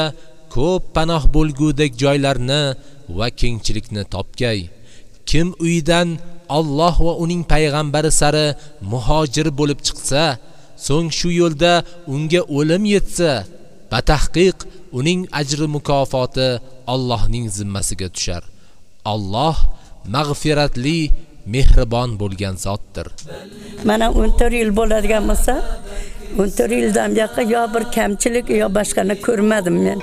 ko'p panoh bo'lgudek joylarni va kengchilikni topgay. Kim uyidan Alloh va uning payg'ambari sari muhojir bo'lib chiqsa, so'ng shu yo'lda unga o'lim yetsa, batahqiq uning ajri mukofoti Allohning zimmasiga tushar. Alloh mag'firatli, mehribon bo'lgan zotdir. mana 14 yil bo'ladigan bo'lsa 14 yildan buyoqqa yo bir kamchilik yo boshqani ko'rmadim men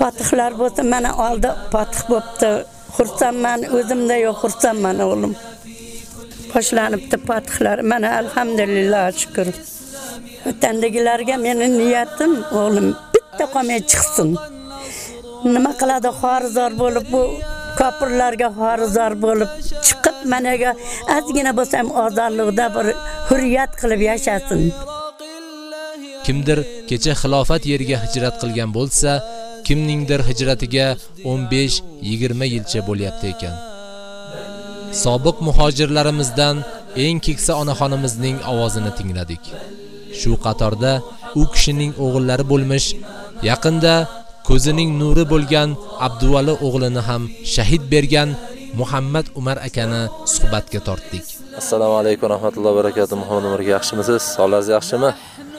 fatihlar bo'lsa mana oldi fatih bo'pti. xursandman o'zimda yo'q xursandman o'g'lim boshlanibdi fatihlar mana alhamdulillah shukr. vatandagilarga meni niyatim o'g'lim bitta qolmay chiqsin nima qiladi xorizor bo'lib bu kofirlarga xorizor bo'lib chiqib managa ozgina bo'lsa ham ozodlikda bir hurriyat qilib yashasin Kimdir kecha xilofat yeriga hijrat qilgan bo'lsa, kimningdir hijratiga 15-20 yilcha bo'lyapti ekan. Sobiq muhojirlarimizdan eng keksa onaxonimizning ovozini tingladik. Shu qatorda u kishining o'g'illari bo'lmish, yaqinda ko'zining nuri bo'lgan Abduvali o'g'lini ham shahid bergan Muhammad Umar akani suhbatga tortdik. Assalomu alaykum rahmatullohi va barakatuh. Muhammad Umarga yaxshimisiz? Sog'lig'ingiz yaxshimi?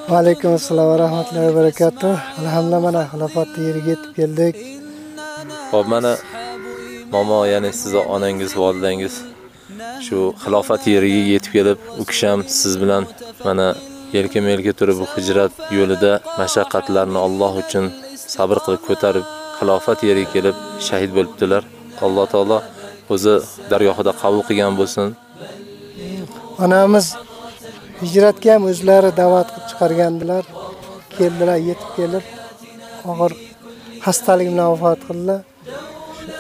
Va alaykum assalom va rahmatullohi va barakatuh. Alhamdulillah mana xilofatni yeriga yetib keldik. Xo'p, mana momo, ya'ni siz onangiz, volidangiz shu xilofat yeriga yetib kelib, u kishi ham siz bilan mana yelka-melga turib bu hijrat yo'lida mashaqqatlarni Alloh uchun sabr qilib ko'tarib xilofat yeriga kelib shahid bo'libdilar. Alloh taolo o'zi dargohida qabul qilgan bo'lsin. Onamiz hijratga ham o'zlari da'vat qilib chiqargandilar. Keldilar, yetib kelib og'ir xastalik bilan vafot qildilar.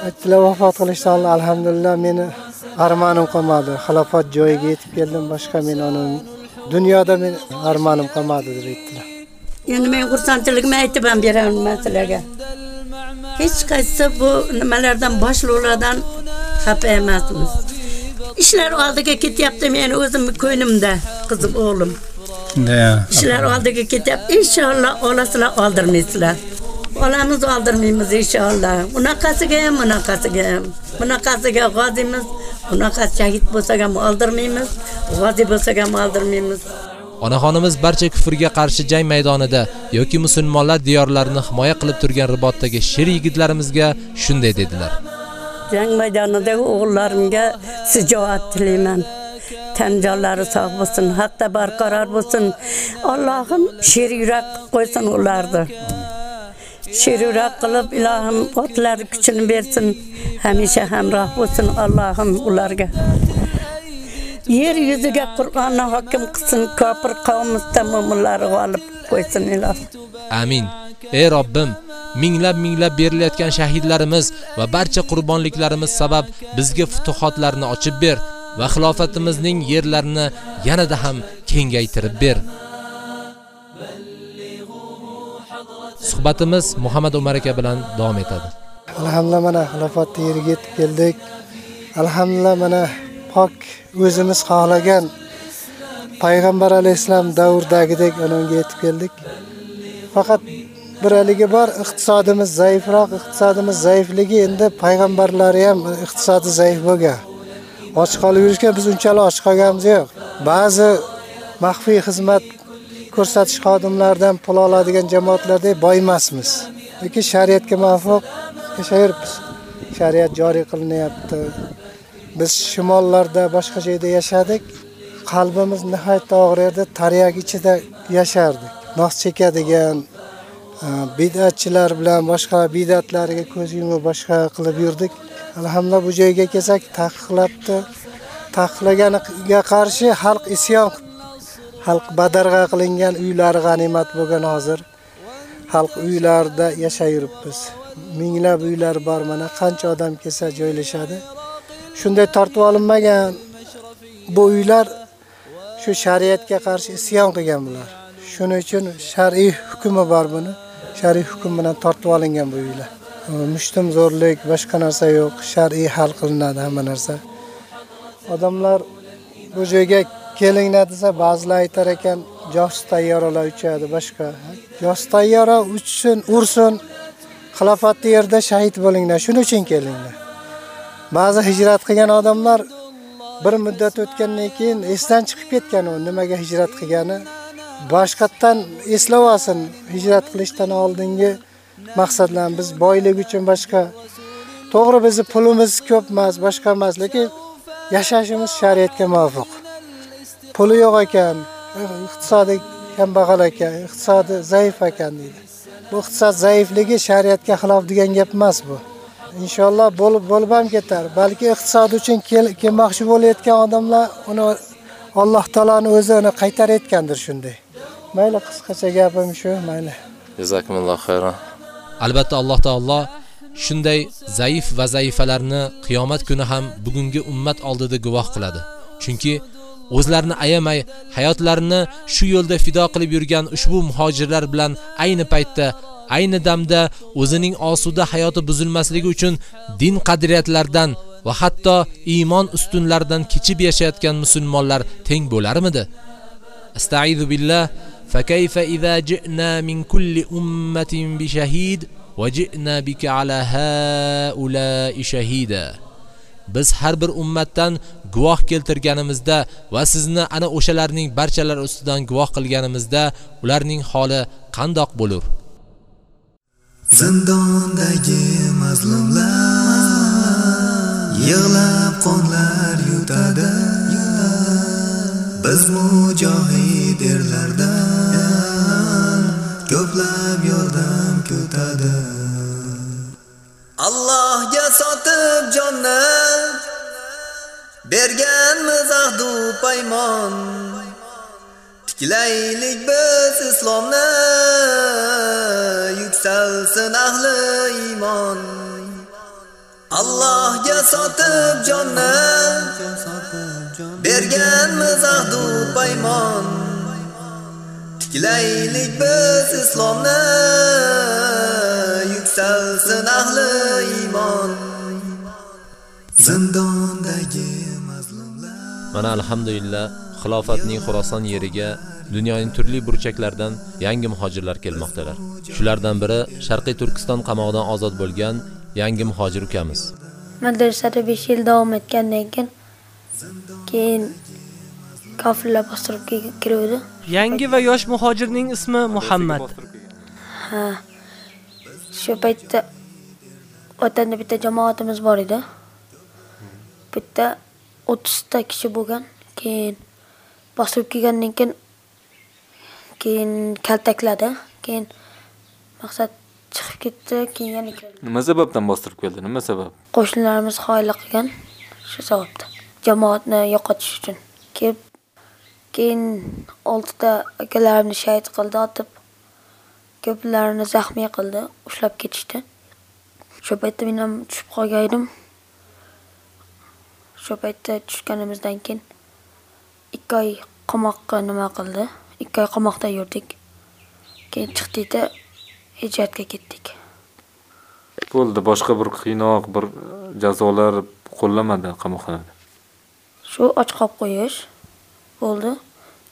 Aytdilar vafot qilishdan alhamdulillah meni armonim qolmadi. Xilofat joyiga yetib keldim, boshqa men uni dunyoda men armonim qolmadi deb aytdilar. endi men xursandchiligimni aytib ham beraman sizlarga hech qaysi bu nimalardan boshlovlardan xafa emasmiz. Ishlar oldiga ketyapti meni o'zimni ko'nglimda qizim o'g'lim. Ishlar oldiga ketyapti. Inshaalloh olasizlar oldirmaysizlar olamiz oldirmaymiz inshaalloh unaqasiga ham bunaqasiga ham bunaqasiga g'oziymiz unaqasi shahid bo'lsak ham oldirmaymiz g'oziy bo'lsak ham oldirmaymiz Onaxonimiz barcha kufrga qarshi jang maydonida yoki musulmonlar diyorlarini himoya qilib turgan ribotdagi sher yigitlarimizga shunday dedilar. Jang maydonidagi o'g'illarimga sijoat tilayman. Tan jonlari sog' bo'lsin, haqda barqaror bo'lsin. Allohim sher yurak qo'ysin ularni. Sher yurak qilib ilohim otlari kuchini bersin. Hamisha hamroh bo'lsin Allohim ularga. yer yuziga Qur'onni hokim qilsin, kofir qavm mustamomonlari g'olib qo'ysin iloh. Amin. Ey Robbim, minglab minglab berilayotgan shahidlarimiz va barcha qurbonliklarimiz sabab bizga futuhotlarni ochib ber va xilofatimizning yerlarini yanada ham kengaytirib ber. Suhbatimiz Muhammad Umar aka bilan davom etadi. Alhamdulillah mana xilofatni yeriga yetib keldik. Alhamdulillah mana pok o'zimiz xohlagan payg'ambar alayhisalom davridagidek unga yetib keldik. Faqat bir haligi bor, iqtisodimiz zaifroq, iqtisodimiz zaifligi endi payg'ambarlari ham iqtisodi zaif bo'lgan. Och qolib yurishga biz unchalik och qolganimiz yo'q. Ba'zi maxfiy xizmat ko'rsatish xodimlaridan pul oladigan jamoatlardek boy emasmiz. Lekin shariatga muvofiq yashayapmiz. Shariat joriy qilinyapti. Biz shimollarda boshqa joyda yashadik. Qalbimiz nihoyatda og'riydi, taryak ichida yashardik. Nos chekadigan e, bid'atchilar bilan boshqa bid'atlariga ko'z yumib boshqa qilib yurdik. Alhamdulillah bu joyga kelsak taqiqlabdi. Taqiqlaganiga qarshi xalq isyon xalq badarg'a qilingan uylari g'animat bo'lgan hozir xalq uylarida yashayuribmiz. Minglab uylar bor mana qancha odam kelsa joylashadi. Shunday tortib olinmagan bu uylar shu shariatga qarshi isyon qilgan bular. Shuning uchun shar'iy hukmi bor buni. Shar'iy hukm bilan tortib olingan bu uylar. Mushtum zo'rlik, boshqa narsa yo'q. Shar'iy hal qilinadi hamma narsa. Odamlar bu joyga kelinglar desa, ba'zilar aytar ekan, josus tayyoralar uchadi, boshqa. Josus tayyora uchsin, ursin, xilofatni yerda shahid bo'linglar, shuning uchun kelinglar. Ba'zi hijrat qilgan odamlar bir muddat o'tgandan keyin esdan chiqib ketgan u nimaga hijrat qilgani. Boshqatdan eslab olsin, hijrat qilishdan oldingi maqsadlar biz boylik uchun boshqa to'g'ri bizni pulimiz ko'p emas, boshqa emas, lekin yashashimiz shariatga muvofiq. Puli yo'q ekan, iqtisodi kambag'al ekan, iqtisodi zaif ekan deydi. Bu iqtisod zaifligi shariatga xilof degan gap emas bu. Inshaalloh bo'lib bo'lib ham ketar. Balki iqtisod uchun kelmoqchi bo'layotgan odamlar uni Alloh taolaning o'zi uni qaytarayotgandir shunday. Mayli qisqacha gapim shu, mayli. Jazakumulloh xayron. Albatta Alloh taolo shunday zaif va zaifalarni qiyomat kuni ham bugungi ummat oldida guvoh qiladi. Chunki o'zlarini ayamay hayotlarini shu yo'lda fido qilib yurgan ushbu muhojirlar bilan ayni paytda ayni damda o'zining osuda hayoti buzilmasligi uchun din qadriyatlardan va hatto iymon ustunlaridan kechib yashayotgan musulmonlar teng bo'larmidi? Astaizu billah فكيف إذا جئنا من كل أمة بشهيد وجئنا بك على هؤلاء شهيدا biz har bir ummatdan guvoh keltirganimizda va sizni ana o'shalarning barchalari ustidan guvoh qilganimizda ularning holi qandoq bo'lur? Zindondagi mazlumlar yig'lab qonlar yutadi. Biz mujohid erlardan Allohga sotib jonni berganmiz ahdu paymon. Tiklaylik biz islomni yuksalsin ahli iymon. Allohga sotib jonni berganmiz ahdu paymon. Tiklaylik biz islomni yuksalsin ahli iymon zindondagi Mana alhamdulillah xilofatning Xuroson yeriga dunyoning turli burchaklaridan yangi muhojirlar kelmoqdalar. Shulardan biri Sharqiy Turkiston qamog'idan ozod bo'lgan yangi muhojir ukamiz. Madrasada 5 yil davom etgandan keyin keyin kofirlar bostirib kiruvdi. Yangi va yosh muhojirning ismi Muhammad. Ha. Shu paytda vatanda bitta jamoatimiz bor edi. Bitta 30 ta kishi bo'lgan. Keyin bostirib kelgandan keyin keyin kaltakladi. Keyin maqsad chiqib ketdi, keyin yana keldi. Nima sababdan bostirib keldi? Nima sabab? Qo'shnilarimiz xoyla qilgan shu sababdan. Jamoatni yo'qotish uchun. Kelib keyin 6 ta akalarimni shahid qildi, otib ko'plarini zaxmiy qildi, ushlab ketishdi. Shu paytda men ham tushib qolgan edim. Shu paytda tushganimizdan keyin 2 oy qamoqqa nima qildi? 2 oy qamoqda yurdik. Keyin chiqdik-da hijratga ketdik. Bo'ldi, boshqa bir qiynoq, bir jazolar qo'llamadi qamoqxonada. Shu och qolib qo'yish bo'ldi.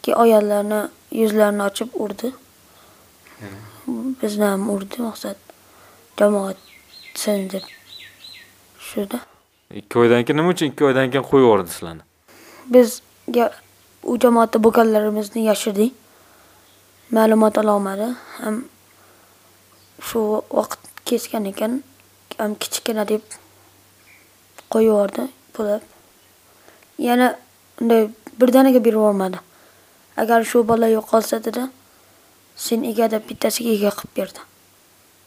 Keyin ayollarni yuzlarini ochib urdi. Bizni ham urdi maqsad jamoat sin deb. Shuda. 2 oydan keyin nima uchun 2 oydan keyin qo'yib yubordi sizlarni? Bizga u jamoatda bo'lganlarimizni yashirdik. Ma'lumot ola olmadi. Ham shu vaqt kesgan ekan, ham kichkina deb qo'yib yubordi pulab. Yana unday birdaniga berib yubormadi. Agar shu bola yo'qolsa dedi, sen ega deb bittasiga ega qilib berdi.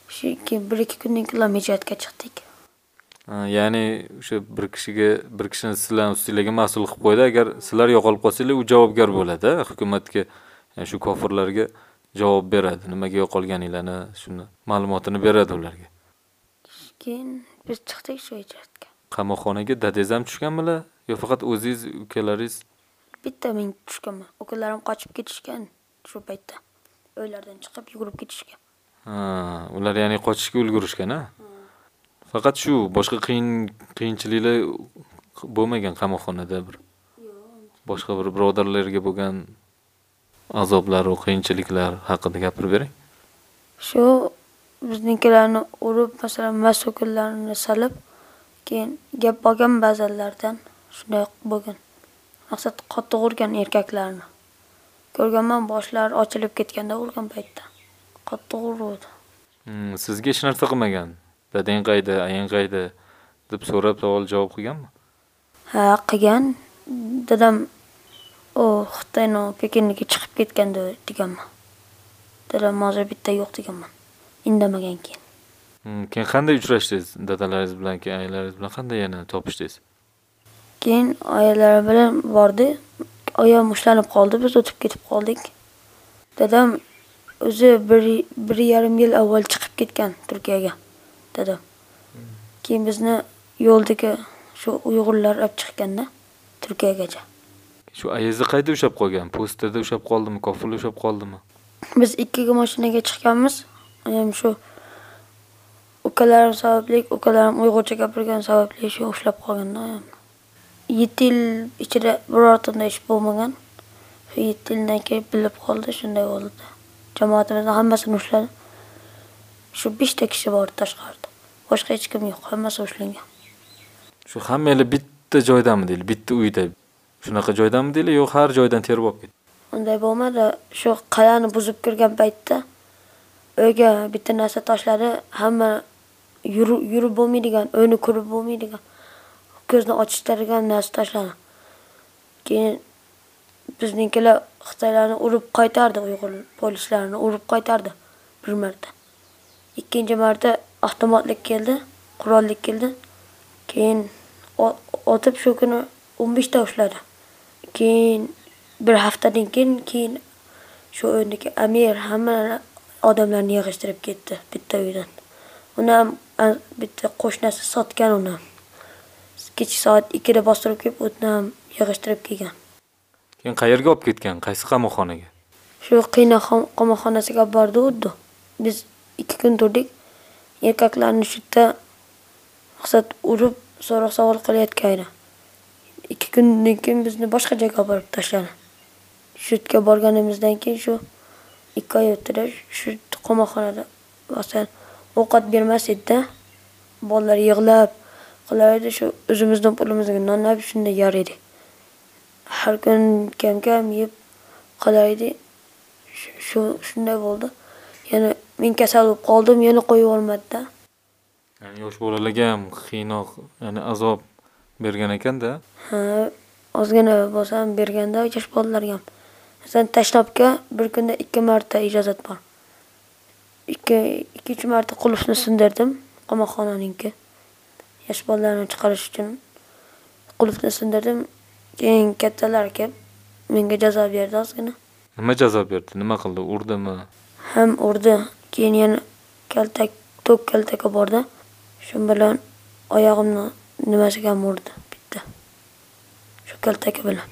Shu keyin 1-2 kundan keyin hijratga chiqdik. Ya'ni o'sha bir kishiga bir kishini sizlarni ustinglarga mas'ul qilib qo'ydi. Agar sizlar yo'qolib qolsanglar u javobgar bo'ladi. Hukumatga shu kofirlarga javob beradi. Nimaga yo'qolganinglarni shuni ma'lumotini beradi ularga. Keyin biz chiqdik shu ijodga. Qamoqxonaga dadangiz ham tushganmilar yo faqat o'zingiz ukalaringiz? Bitta men tushganman. Ukalarim qochib ketishgan shu paytda uylardan chiqib yugurib ketishgan ha ular ya'ni qochishga ulgurishgan a faqat shu boshqa qiyin qiyinchiliklar bo'lmagan qamoqxonada bir boshqa bir birodarlarga bo'lgan azoblaru qiyinchiliklar haqida gapirib bering. Shu biznikilarni urib masalan masukullarni salib keyin gap bo'lgan ba'zanlardan shunday bo'lgan. Maqsad qattiq urgan erkaklarni ko'rganman boshlari ochilib ketganda urgan paytda. Qattiq uruvdi Hmm, sizga hech narsa qilmagan. Dadang qayda ayang qayda deb so'rab savol javob qilganmi? Ha qilgan. Dadam u xitoyni pekinniga chiqib ketganda deganman dadam hozir bitta yo'q deganman. Indamagan keyin. Hmm, keyin qanday uchrashdingiz? Dadalaringiz bilan keyin ayalaringiz bilan qanday yana topishdingiz? Keyin oyalari bilan bordi oyog'im ushlanib qoldi biz o'tib ketib qoldik. Dadam o'zi bir bir yarim yil avval chiqib ketgan turkiyaga dadam. Keyin bizni yo'ldagi shu uyg'urlar olib chiqqanda turkiyagacha. Shu ayangizni qayda ushlab qolgan? Postada ushlab qoldimi? Kofirlar ushlab qoldimi? Biz ikkiga mashinaga chiqqanmiz. Oyam shu ukalarim sababli ukalarim uyg'urcha gapirgani sababli shu ushlab qolganda oyamni yetti yil ichida birortada ish bo'lmagan. Shu yetti yildan keyin bilib qoldi shunday bo'ldi. Jamoatimizni hammasini ushladi shu beshta kishi bor tashqarida. Boshqa hech kim yo'q hammasi ushlangan. Shu hammanglar bitta joydami deyli bitta uyda. Shunaqa joydami deyli yo'q har joydan terib olib ketdi. Unday bo'lmadi. Shu qal'ani buzib kirgan paytda uyga bitta narsa tashladi hamma yurib yurib bo'lmaydigan uyni ko'rib bo'lmaydigan ko'zni ochishtirgan narsa tashladi. Keyin biznikilar xitoylarni urib qaytardi uyg'ur polislarni urib qaytardi bir marta. Ikkinchi marta avtomatlik keldi qurollik keldi. Keyin otib shu kuni o'n beshta ushladi. Keyin bir haftadan keyin keyin shu o'yindagi amir hamma odamlarni yig'ishtirib ketdi bitta uydan. Uni ham bitta qo'shnisi sotgan uni ham. Kechki soat ikkida bostirib kelib ham yig'ishtirib kelgan. Keyin qayerga olib ketgan? Qaysi qamoqxonaga? Shu xom- qamoqxonasiga olib bordi uddi biz ikki kun turdik. Erkaklarni shu yerda maqsad urib so'roq savol qilayotgan edi. Ikki kundan keyin bizni boshqa joyga olib borib tashladi. Shu yerga borganimizdan keyin shu ikki oy o'tdi shu qamoqxonada masalan ovqat bermas edida. Bolalar yig'lab qilar edi shu o'zimizni pulimizga non olib shunday yer edik har kun kam kam yeb qolar Shu- shu shunday bo'ldi. Yana men kasal bo'lib qoldim yana qo'yib olmadida ya'ni yosh bolalarga ham qiynoq ya'ni azob bergan ekanda ha ozgina bo'lsa ham berganda yosh bolalarga ham. Masalan tashlabga bir kunda ikki marta ijozat bor. Ikki ikki uch marta qulfni sindirdim qamoqxonaninki yosh bolalarni chiqarish uchun qulfni sindirdim. Keyin kattalar kelib menga jazo berdi ozgina. Nima jazo berdi? Nima qildi? Urdimi? Ham urdi. Keyin yana kaltak tok kaltakka bordi. Shu bilan oyog'imni nimasiga ham urdi. Bitta. Shu kaltaki bilan.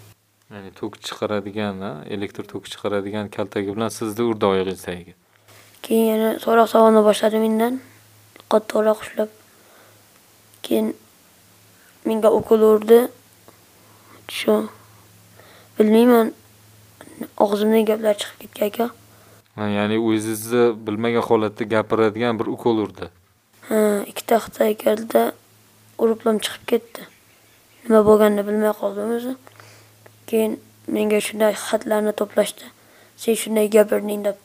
Ya'ni tok chiqaradigan elektr toki chiqaradigan kaltagi bilan sizni urdi oyog'ingiz tagiga keyin yana so'roq savolni boshladi mendan qattiqroq ushlab keyin menga ukol urdi. Shu. Bilmayman og'zimdan gaplar chiqib ketgan ekan. Ha, ya'ni o'zingizni bilmagan holatda gapiradigan bir ukol urdi. Ha ikkita xitoy keldi uriblam chiqib ketdi. Nima bo'lganini bilmay qoldim o'zi. Keyin menga shunday xatlarni to'plashdi. Sen shunday gapirding deb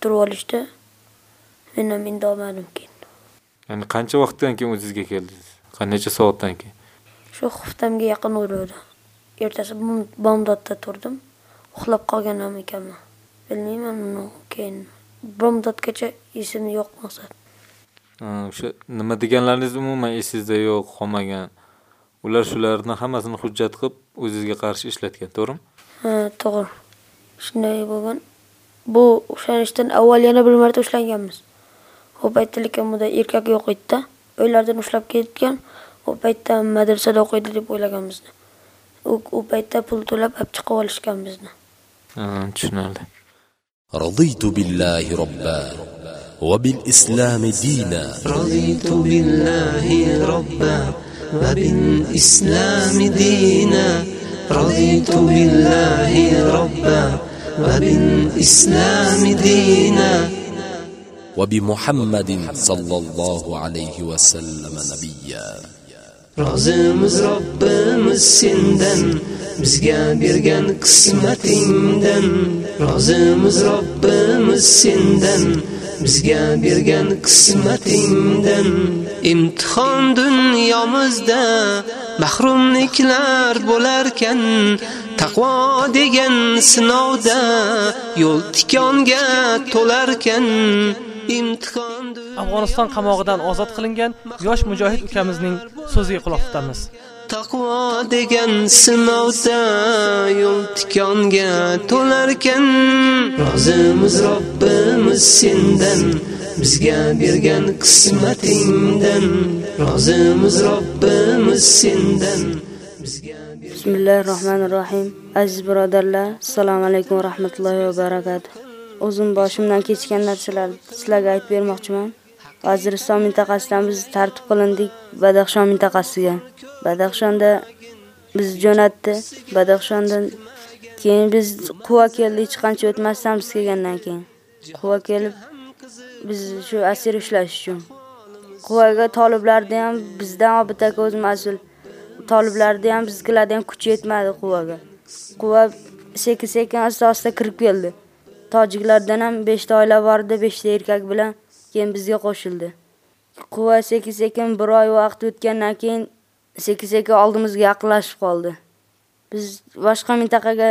turib olishdi. Men ham indamadim keyin. Ya'ni qancha vaqtdan keyin o'zingizga keldingiz necha soatdan keyin? Shu xuftamga yaqin uruvdi ertasi bom- bomdodda turdim. Uxlab qolganam ekanman. Bilmayman uni keyin. Bomdodgacha esim yo'q maqsad o'sha nima deganlaringiz umuman esingizda yo'q qolmagan. Ular shularni hammasini hujjat qilib o'zizga qarshi ishlatgan to'g'rimi? Ha to'g'ri. Shunday bo'lgan. Bu ushlanishdan avval yana bir marta ushlanganmiz. U paytda lekin bunda erkak yo'q edida uylardan ushlab ketgan u paytda madrasada o'qiydi deb o'ylagan bizni u u paytda pul to'lab olib chiqib olishgan bizni Ha, tushunarli رضيت بالله ربا وبالإسلام دينا رضيت بالله ربا وبالإسلام دينا رضيت بالله ربا وبالإسلام دينا وبمحمد صلى الله عليه وسلم نبيا Rozimiz Robbimiz sendan bizga bergan qismatingdan Rozimiz Robbimiz sendan bizga bergan qismatingdan imtihon dunyomizda mahrumliklar bo'larkan taqvo degan sinovda yo'l tikonga to'larkan Imtihon afg'oniston qamog'idan ozod qilingan yosh mujohid ukamizning so'ziga quloq tutamiz. Taqvo degan sinovda yo'l tikonga to'larkan rozimiz robbimiz sendan bizga bergan qismatingdan rozimiz robbimiz sendan bismillahi rohmanir rohim aziz birodarlar assalomu alaykum va rahmatullohi va barakatuh o'zim boshimdan kechgan narsalarni sizlarga aytib bermoqchiman. Vaziriston mintaqasidan biz tartib qilindik badaxshon mintaqasiga. Badaxshonda biz jo'natdi. Badaxshondan keyin biz quva keldi hech qancha o'tmasdan biz kelgandan keyin. Quva kelib biz shu asir ushlash uchun. Quvaga toliblarni ham bizdan obid aka o'zi mas'ul toliblarni ham biznikilarni ham kuchi yetmadi quvaga. Quva sekin sekin asta asta kirib keldi. Tojiklardan ham beshta oila bor edi beshta erkak bilan keyin bizga qo'shildi. Quva sekin sekin bir oy vaqt o'tgandan keyin sekin sekin oldimizga yaqinlashib qoldi. Biz boshqa mintaqaga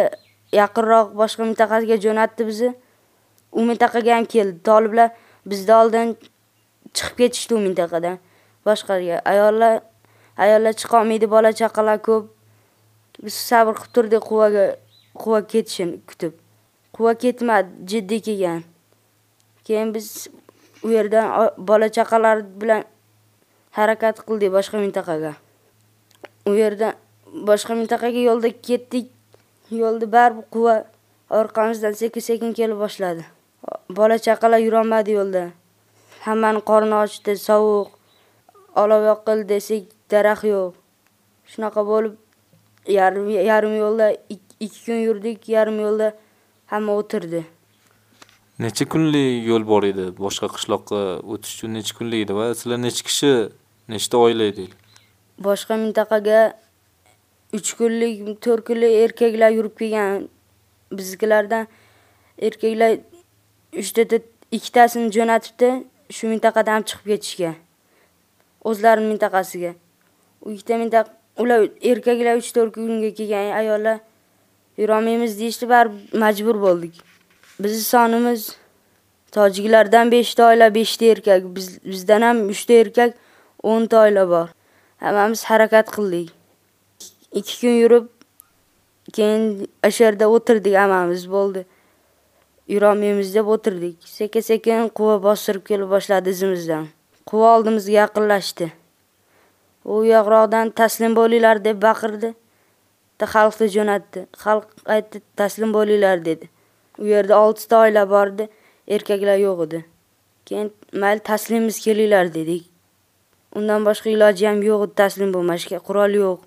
yaqinroq boshqa mintaqaga jo'natdi bizni u mintaqaga ham keldi. Toliblar bizdan oldin chiqib ketishdi u mintaqadan. Boshqaga ayollar ayollar chiqolmaydi bola chaqalar ko'p. Biz sabr qilib turdik quvaga quva ketishini kutib. Quva ketmadi jiddiy kelgan. Keyin biz u yerdan bola chaqalar bilan harakat qildik boshqa mintaqaga. U yerdan boshqa mintaqaga yo'lda ketdik. Yo'lda baribir quva orqamizdan sekin sekin kela boshladi bola chaqalar yurolmadi yo'lda. Hammani qorni ochdi sovuq olov yoqildi desak daraxt yo'q. Shunaqa bo'lib yarim yarim yo'lda ikki kun yurdik yarim yo'lda hamma o'tirdi. Necha kunlik yo'l bor edi? Boshqa qishloqqa o'tish uchun necha kunlik edi? Va sizlar necha kishi nechta oila edinglar boshqa mintaqaga uch kunlik to'rt kunlik erkaklar yurib kelgan. Biznikilardan erkaklar uchta ikkitasini jo'natibdi shu mintaqadan ham chiqib ketishgan o'zlarini mintaqasiga. U ikkita mintaqa ular erkaklar uch to'rt kunga kelgan ayollar yurolmaymiz deyishdi baribir majbur bo'ldik. Bizni sonimiz tojiklardan beshta oila beshta erkak biz bizdan ham uchta erkak o'nta oila bor. Hammamiz harakat qildik. Ikki kun yurib keyin o'sha yerda o'tirdik hammamiz bo'ldi. Yurolmaymiz deb o'tirdik. Sekin sekin quva bostirib kela boshladi izimizdan. Quva oldimizga yaqinlashdi. U yoqroqdan taslim bo'linglar deb baqirdi. Xalqni jo'natdi. Xalq aytdi taslim bo'linglar dedi. U yerda oltita oila bor edi erkaklar yo'q edi. Keyin mayli taslimimiz kelinglar dedik undan boshqa iloji ham yo'q edi taslim bo'lmashga qurol yo'q.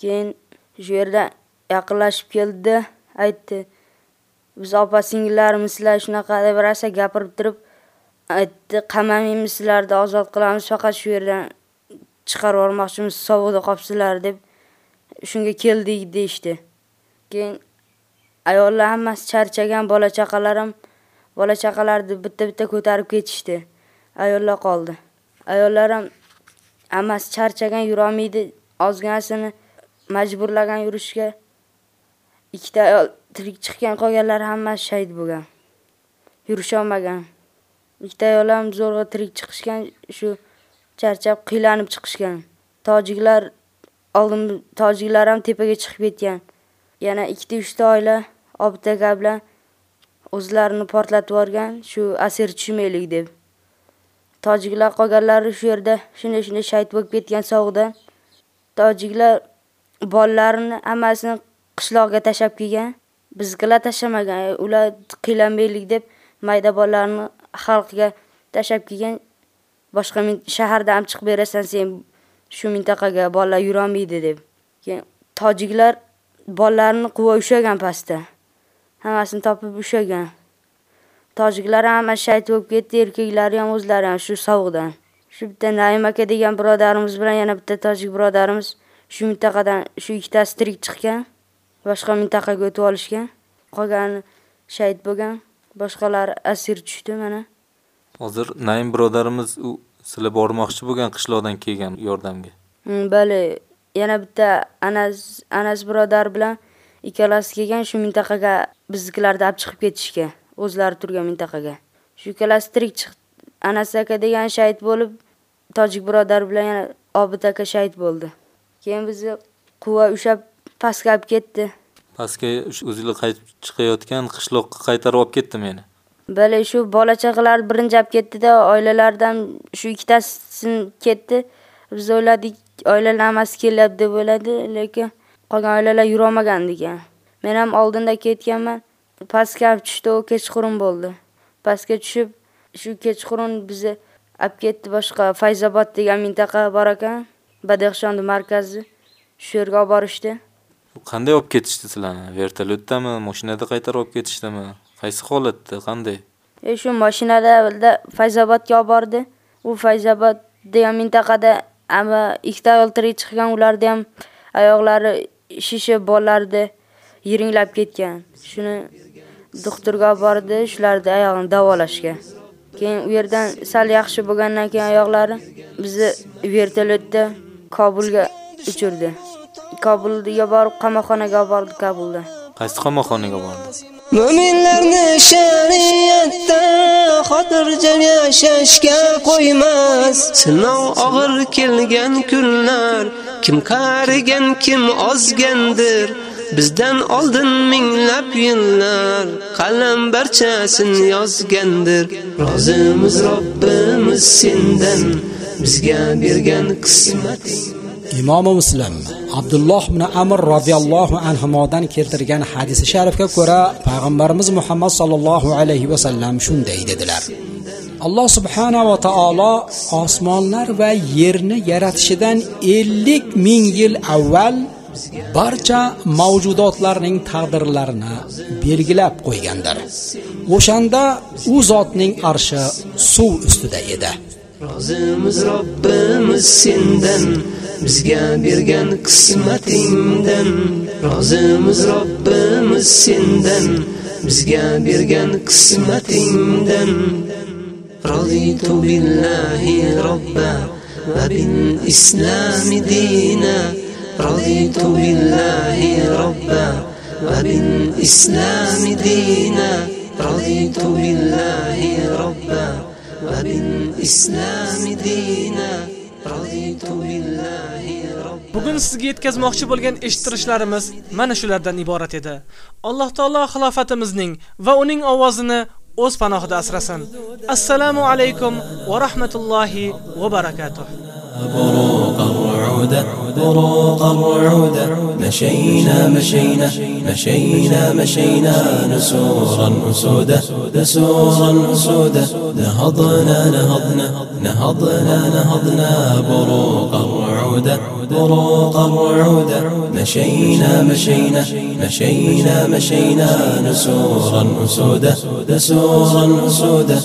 Keyin shu yerda yaqinlashib keldida aytdi. Biz opa singillarimiz sizlar shunaqa deb rosa gapirib turib aytdi qamamaymiz sizlarni ozod qilamiz faqat shu yerdan chiqarib yubormoqchimiz sovuqda qolibsizlar deb shunga keldik deyishdi. Keyin ayollar hammasi charchagan bola chaqalarim bola chaqalarni bitta bitta ko'tarib ketishdi. Ayollar qoldi. Ayollar ham hammasi charchagan yurolmaydi ozginasini majburlagan yurishga ikkita ayol tirik chiqqan qolganlar hammasi shahid bo'lgan. Yurisholmagan. Ikkita ayol ham zo'rg'a tirik chiqishgan shu charchab qiylanib chiqishgan. Tojiklar oldin tojiklar ham tepaga chiqib ketgan. Yana ikkita uchta oila obid aka bilan o'zlarini portlatib yuborgan shu asir tushmaylik deb. Tojiklar qolganlari shu yerda shunday shunday shahid bo'lib ketgan sovuqdan tojiklar bolalarini hammasini qishloqqa tashlab kelgan. Biznikilar tashlamagan e, ular qiylanmaylik deb mayda bolalarni xalqga tashlab kelgan. Boshqa shaharda ham chiqib berasan sen shu mintaqaga bolalar yurolmaydi deb. Keyin tojiklar bolalarini quvib ushlagan pastda. Hammasini topib ushlagan. Tojiklar ham hamma bo'lib ketdi erkaklari ham o'zlari ham shu sovuqdan. Shu bitta naim aka degan birodarimiz bilan yana bitta tojik birodarimiz shu mintaqadan shu ikkitasi tirik chiqqan boshqa mintaqaga o'tib olishgan. Qolgani shahid bo'lgan boshqalari asir tushdi mana. Hozir naim birodarimiz u sizlar bormoqchi bo'lgan qishloqdan kelgan yordamga. Bali yana bitta anas anas birodar bilan ikkalasi kelgan shu mintaqaga biznikilarni olib chiqib ketishga o'zlari turgan mintaqaga. Shu ikkalasi tirik chiqdi. Anas aka degan shahid bo'lib tojik birodar bilan yana obid aka shahid bo'ldi. Keyin bizni quva ushlab pastga olib ketdi. Pastga o'zinglar qaytib chiqayotgan qishloqqa qaytarib olib ketdi meni bale shu bola chaqalar birinchi olib ketdida oilalardan shu ikkitasi ketdi. Biz o'yladik oilalar hammasi kelyapti deb o'yladi lekin qolgan oilalar yurolmagan degan. Men ham oldinda ketganman. Pastga olib tushdi u kechqurun bo'ldi. Pastga tushib shu kechqurun bizni olib ketdi boshqa fayzobod degan mintaqa bor ekan badexshonni markazi. Shu yerga olib borishdi. Qanday olib ketishdi sizlarni? Vertolyotdami mashinada qaytarib olib ketishdimi? Qaysi holatda? Qanday? E shu mashinada fayzobodga olib bordi. U fayzobod degan mintaqada amma ikkita ayol tirik chiqqan ularni ham oyoqlari shishib bolalarni yiringlab ketgan. Shuni doktorga olib bordi shularni oyog'ini davolashga. Keyin u yerdan sal yaxshi bo'lgandan keyin oyoqlari bizni vertolyotda kobulga uchirdi. Kobulga borib qamoqxonaga olib bordi kabulda qaysi qamoqxonaga bordi Mu'minlarni shariatda xotirjam yashashga qo'ymas. Sinov og'ir kelgan kunlar, kim qarigan, kim ozgandir. Bizdan oldin minglab yillar qalam barchasini yozgandir. Rozimiz Robbimiz sendan bizga bergan qismating. Imomi Muslim Abdulloh ibn Amr radhiyallohu anhudan keltirgan hadisi sharifga ko'ra payg'ambarimiz Muhammad sallallohu alayhi va sallam shunday dedilar. Alloh subhanahu va taolo osmonlar va yerni yaratishidan 50 ming yil avval barcha mavjudotlarning taqdirlarini belgilab qo'ygandir. O'shanda u zotning arshi suv ustida edi. Rozimiz Robbimiz sendan bizga bergan qismatingdan. Rozimiz Robbimiz sendan bizga bergan qismatingdan. Raditu billahi robba va bil islami dina. Raditu billahi robba va bil islami dina. Raditu billahi robba. Bugun sizga yetkazmoqchi bo'lgan eshittirishlarimiz mana shulardan iborat edi. Alloh taolo xilofatimizning va uning ovozini o'z panohida asrasin. Assalomu alaykum va rahmatullohi va barakatuh. بروق الرعودة بروق الرعودة مشينا مشينا مشينا مشينا. نسورا أسودا نسورا أسودا نهضنا نهضنا نهضنا نهضنا. بروق الرعودة بروق الرعودة مشينا مشينا مشينا مشينا. نسورا أسودا نسورا أسودا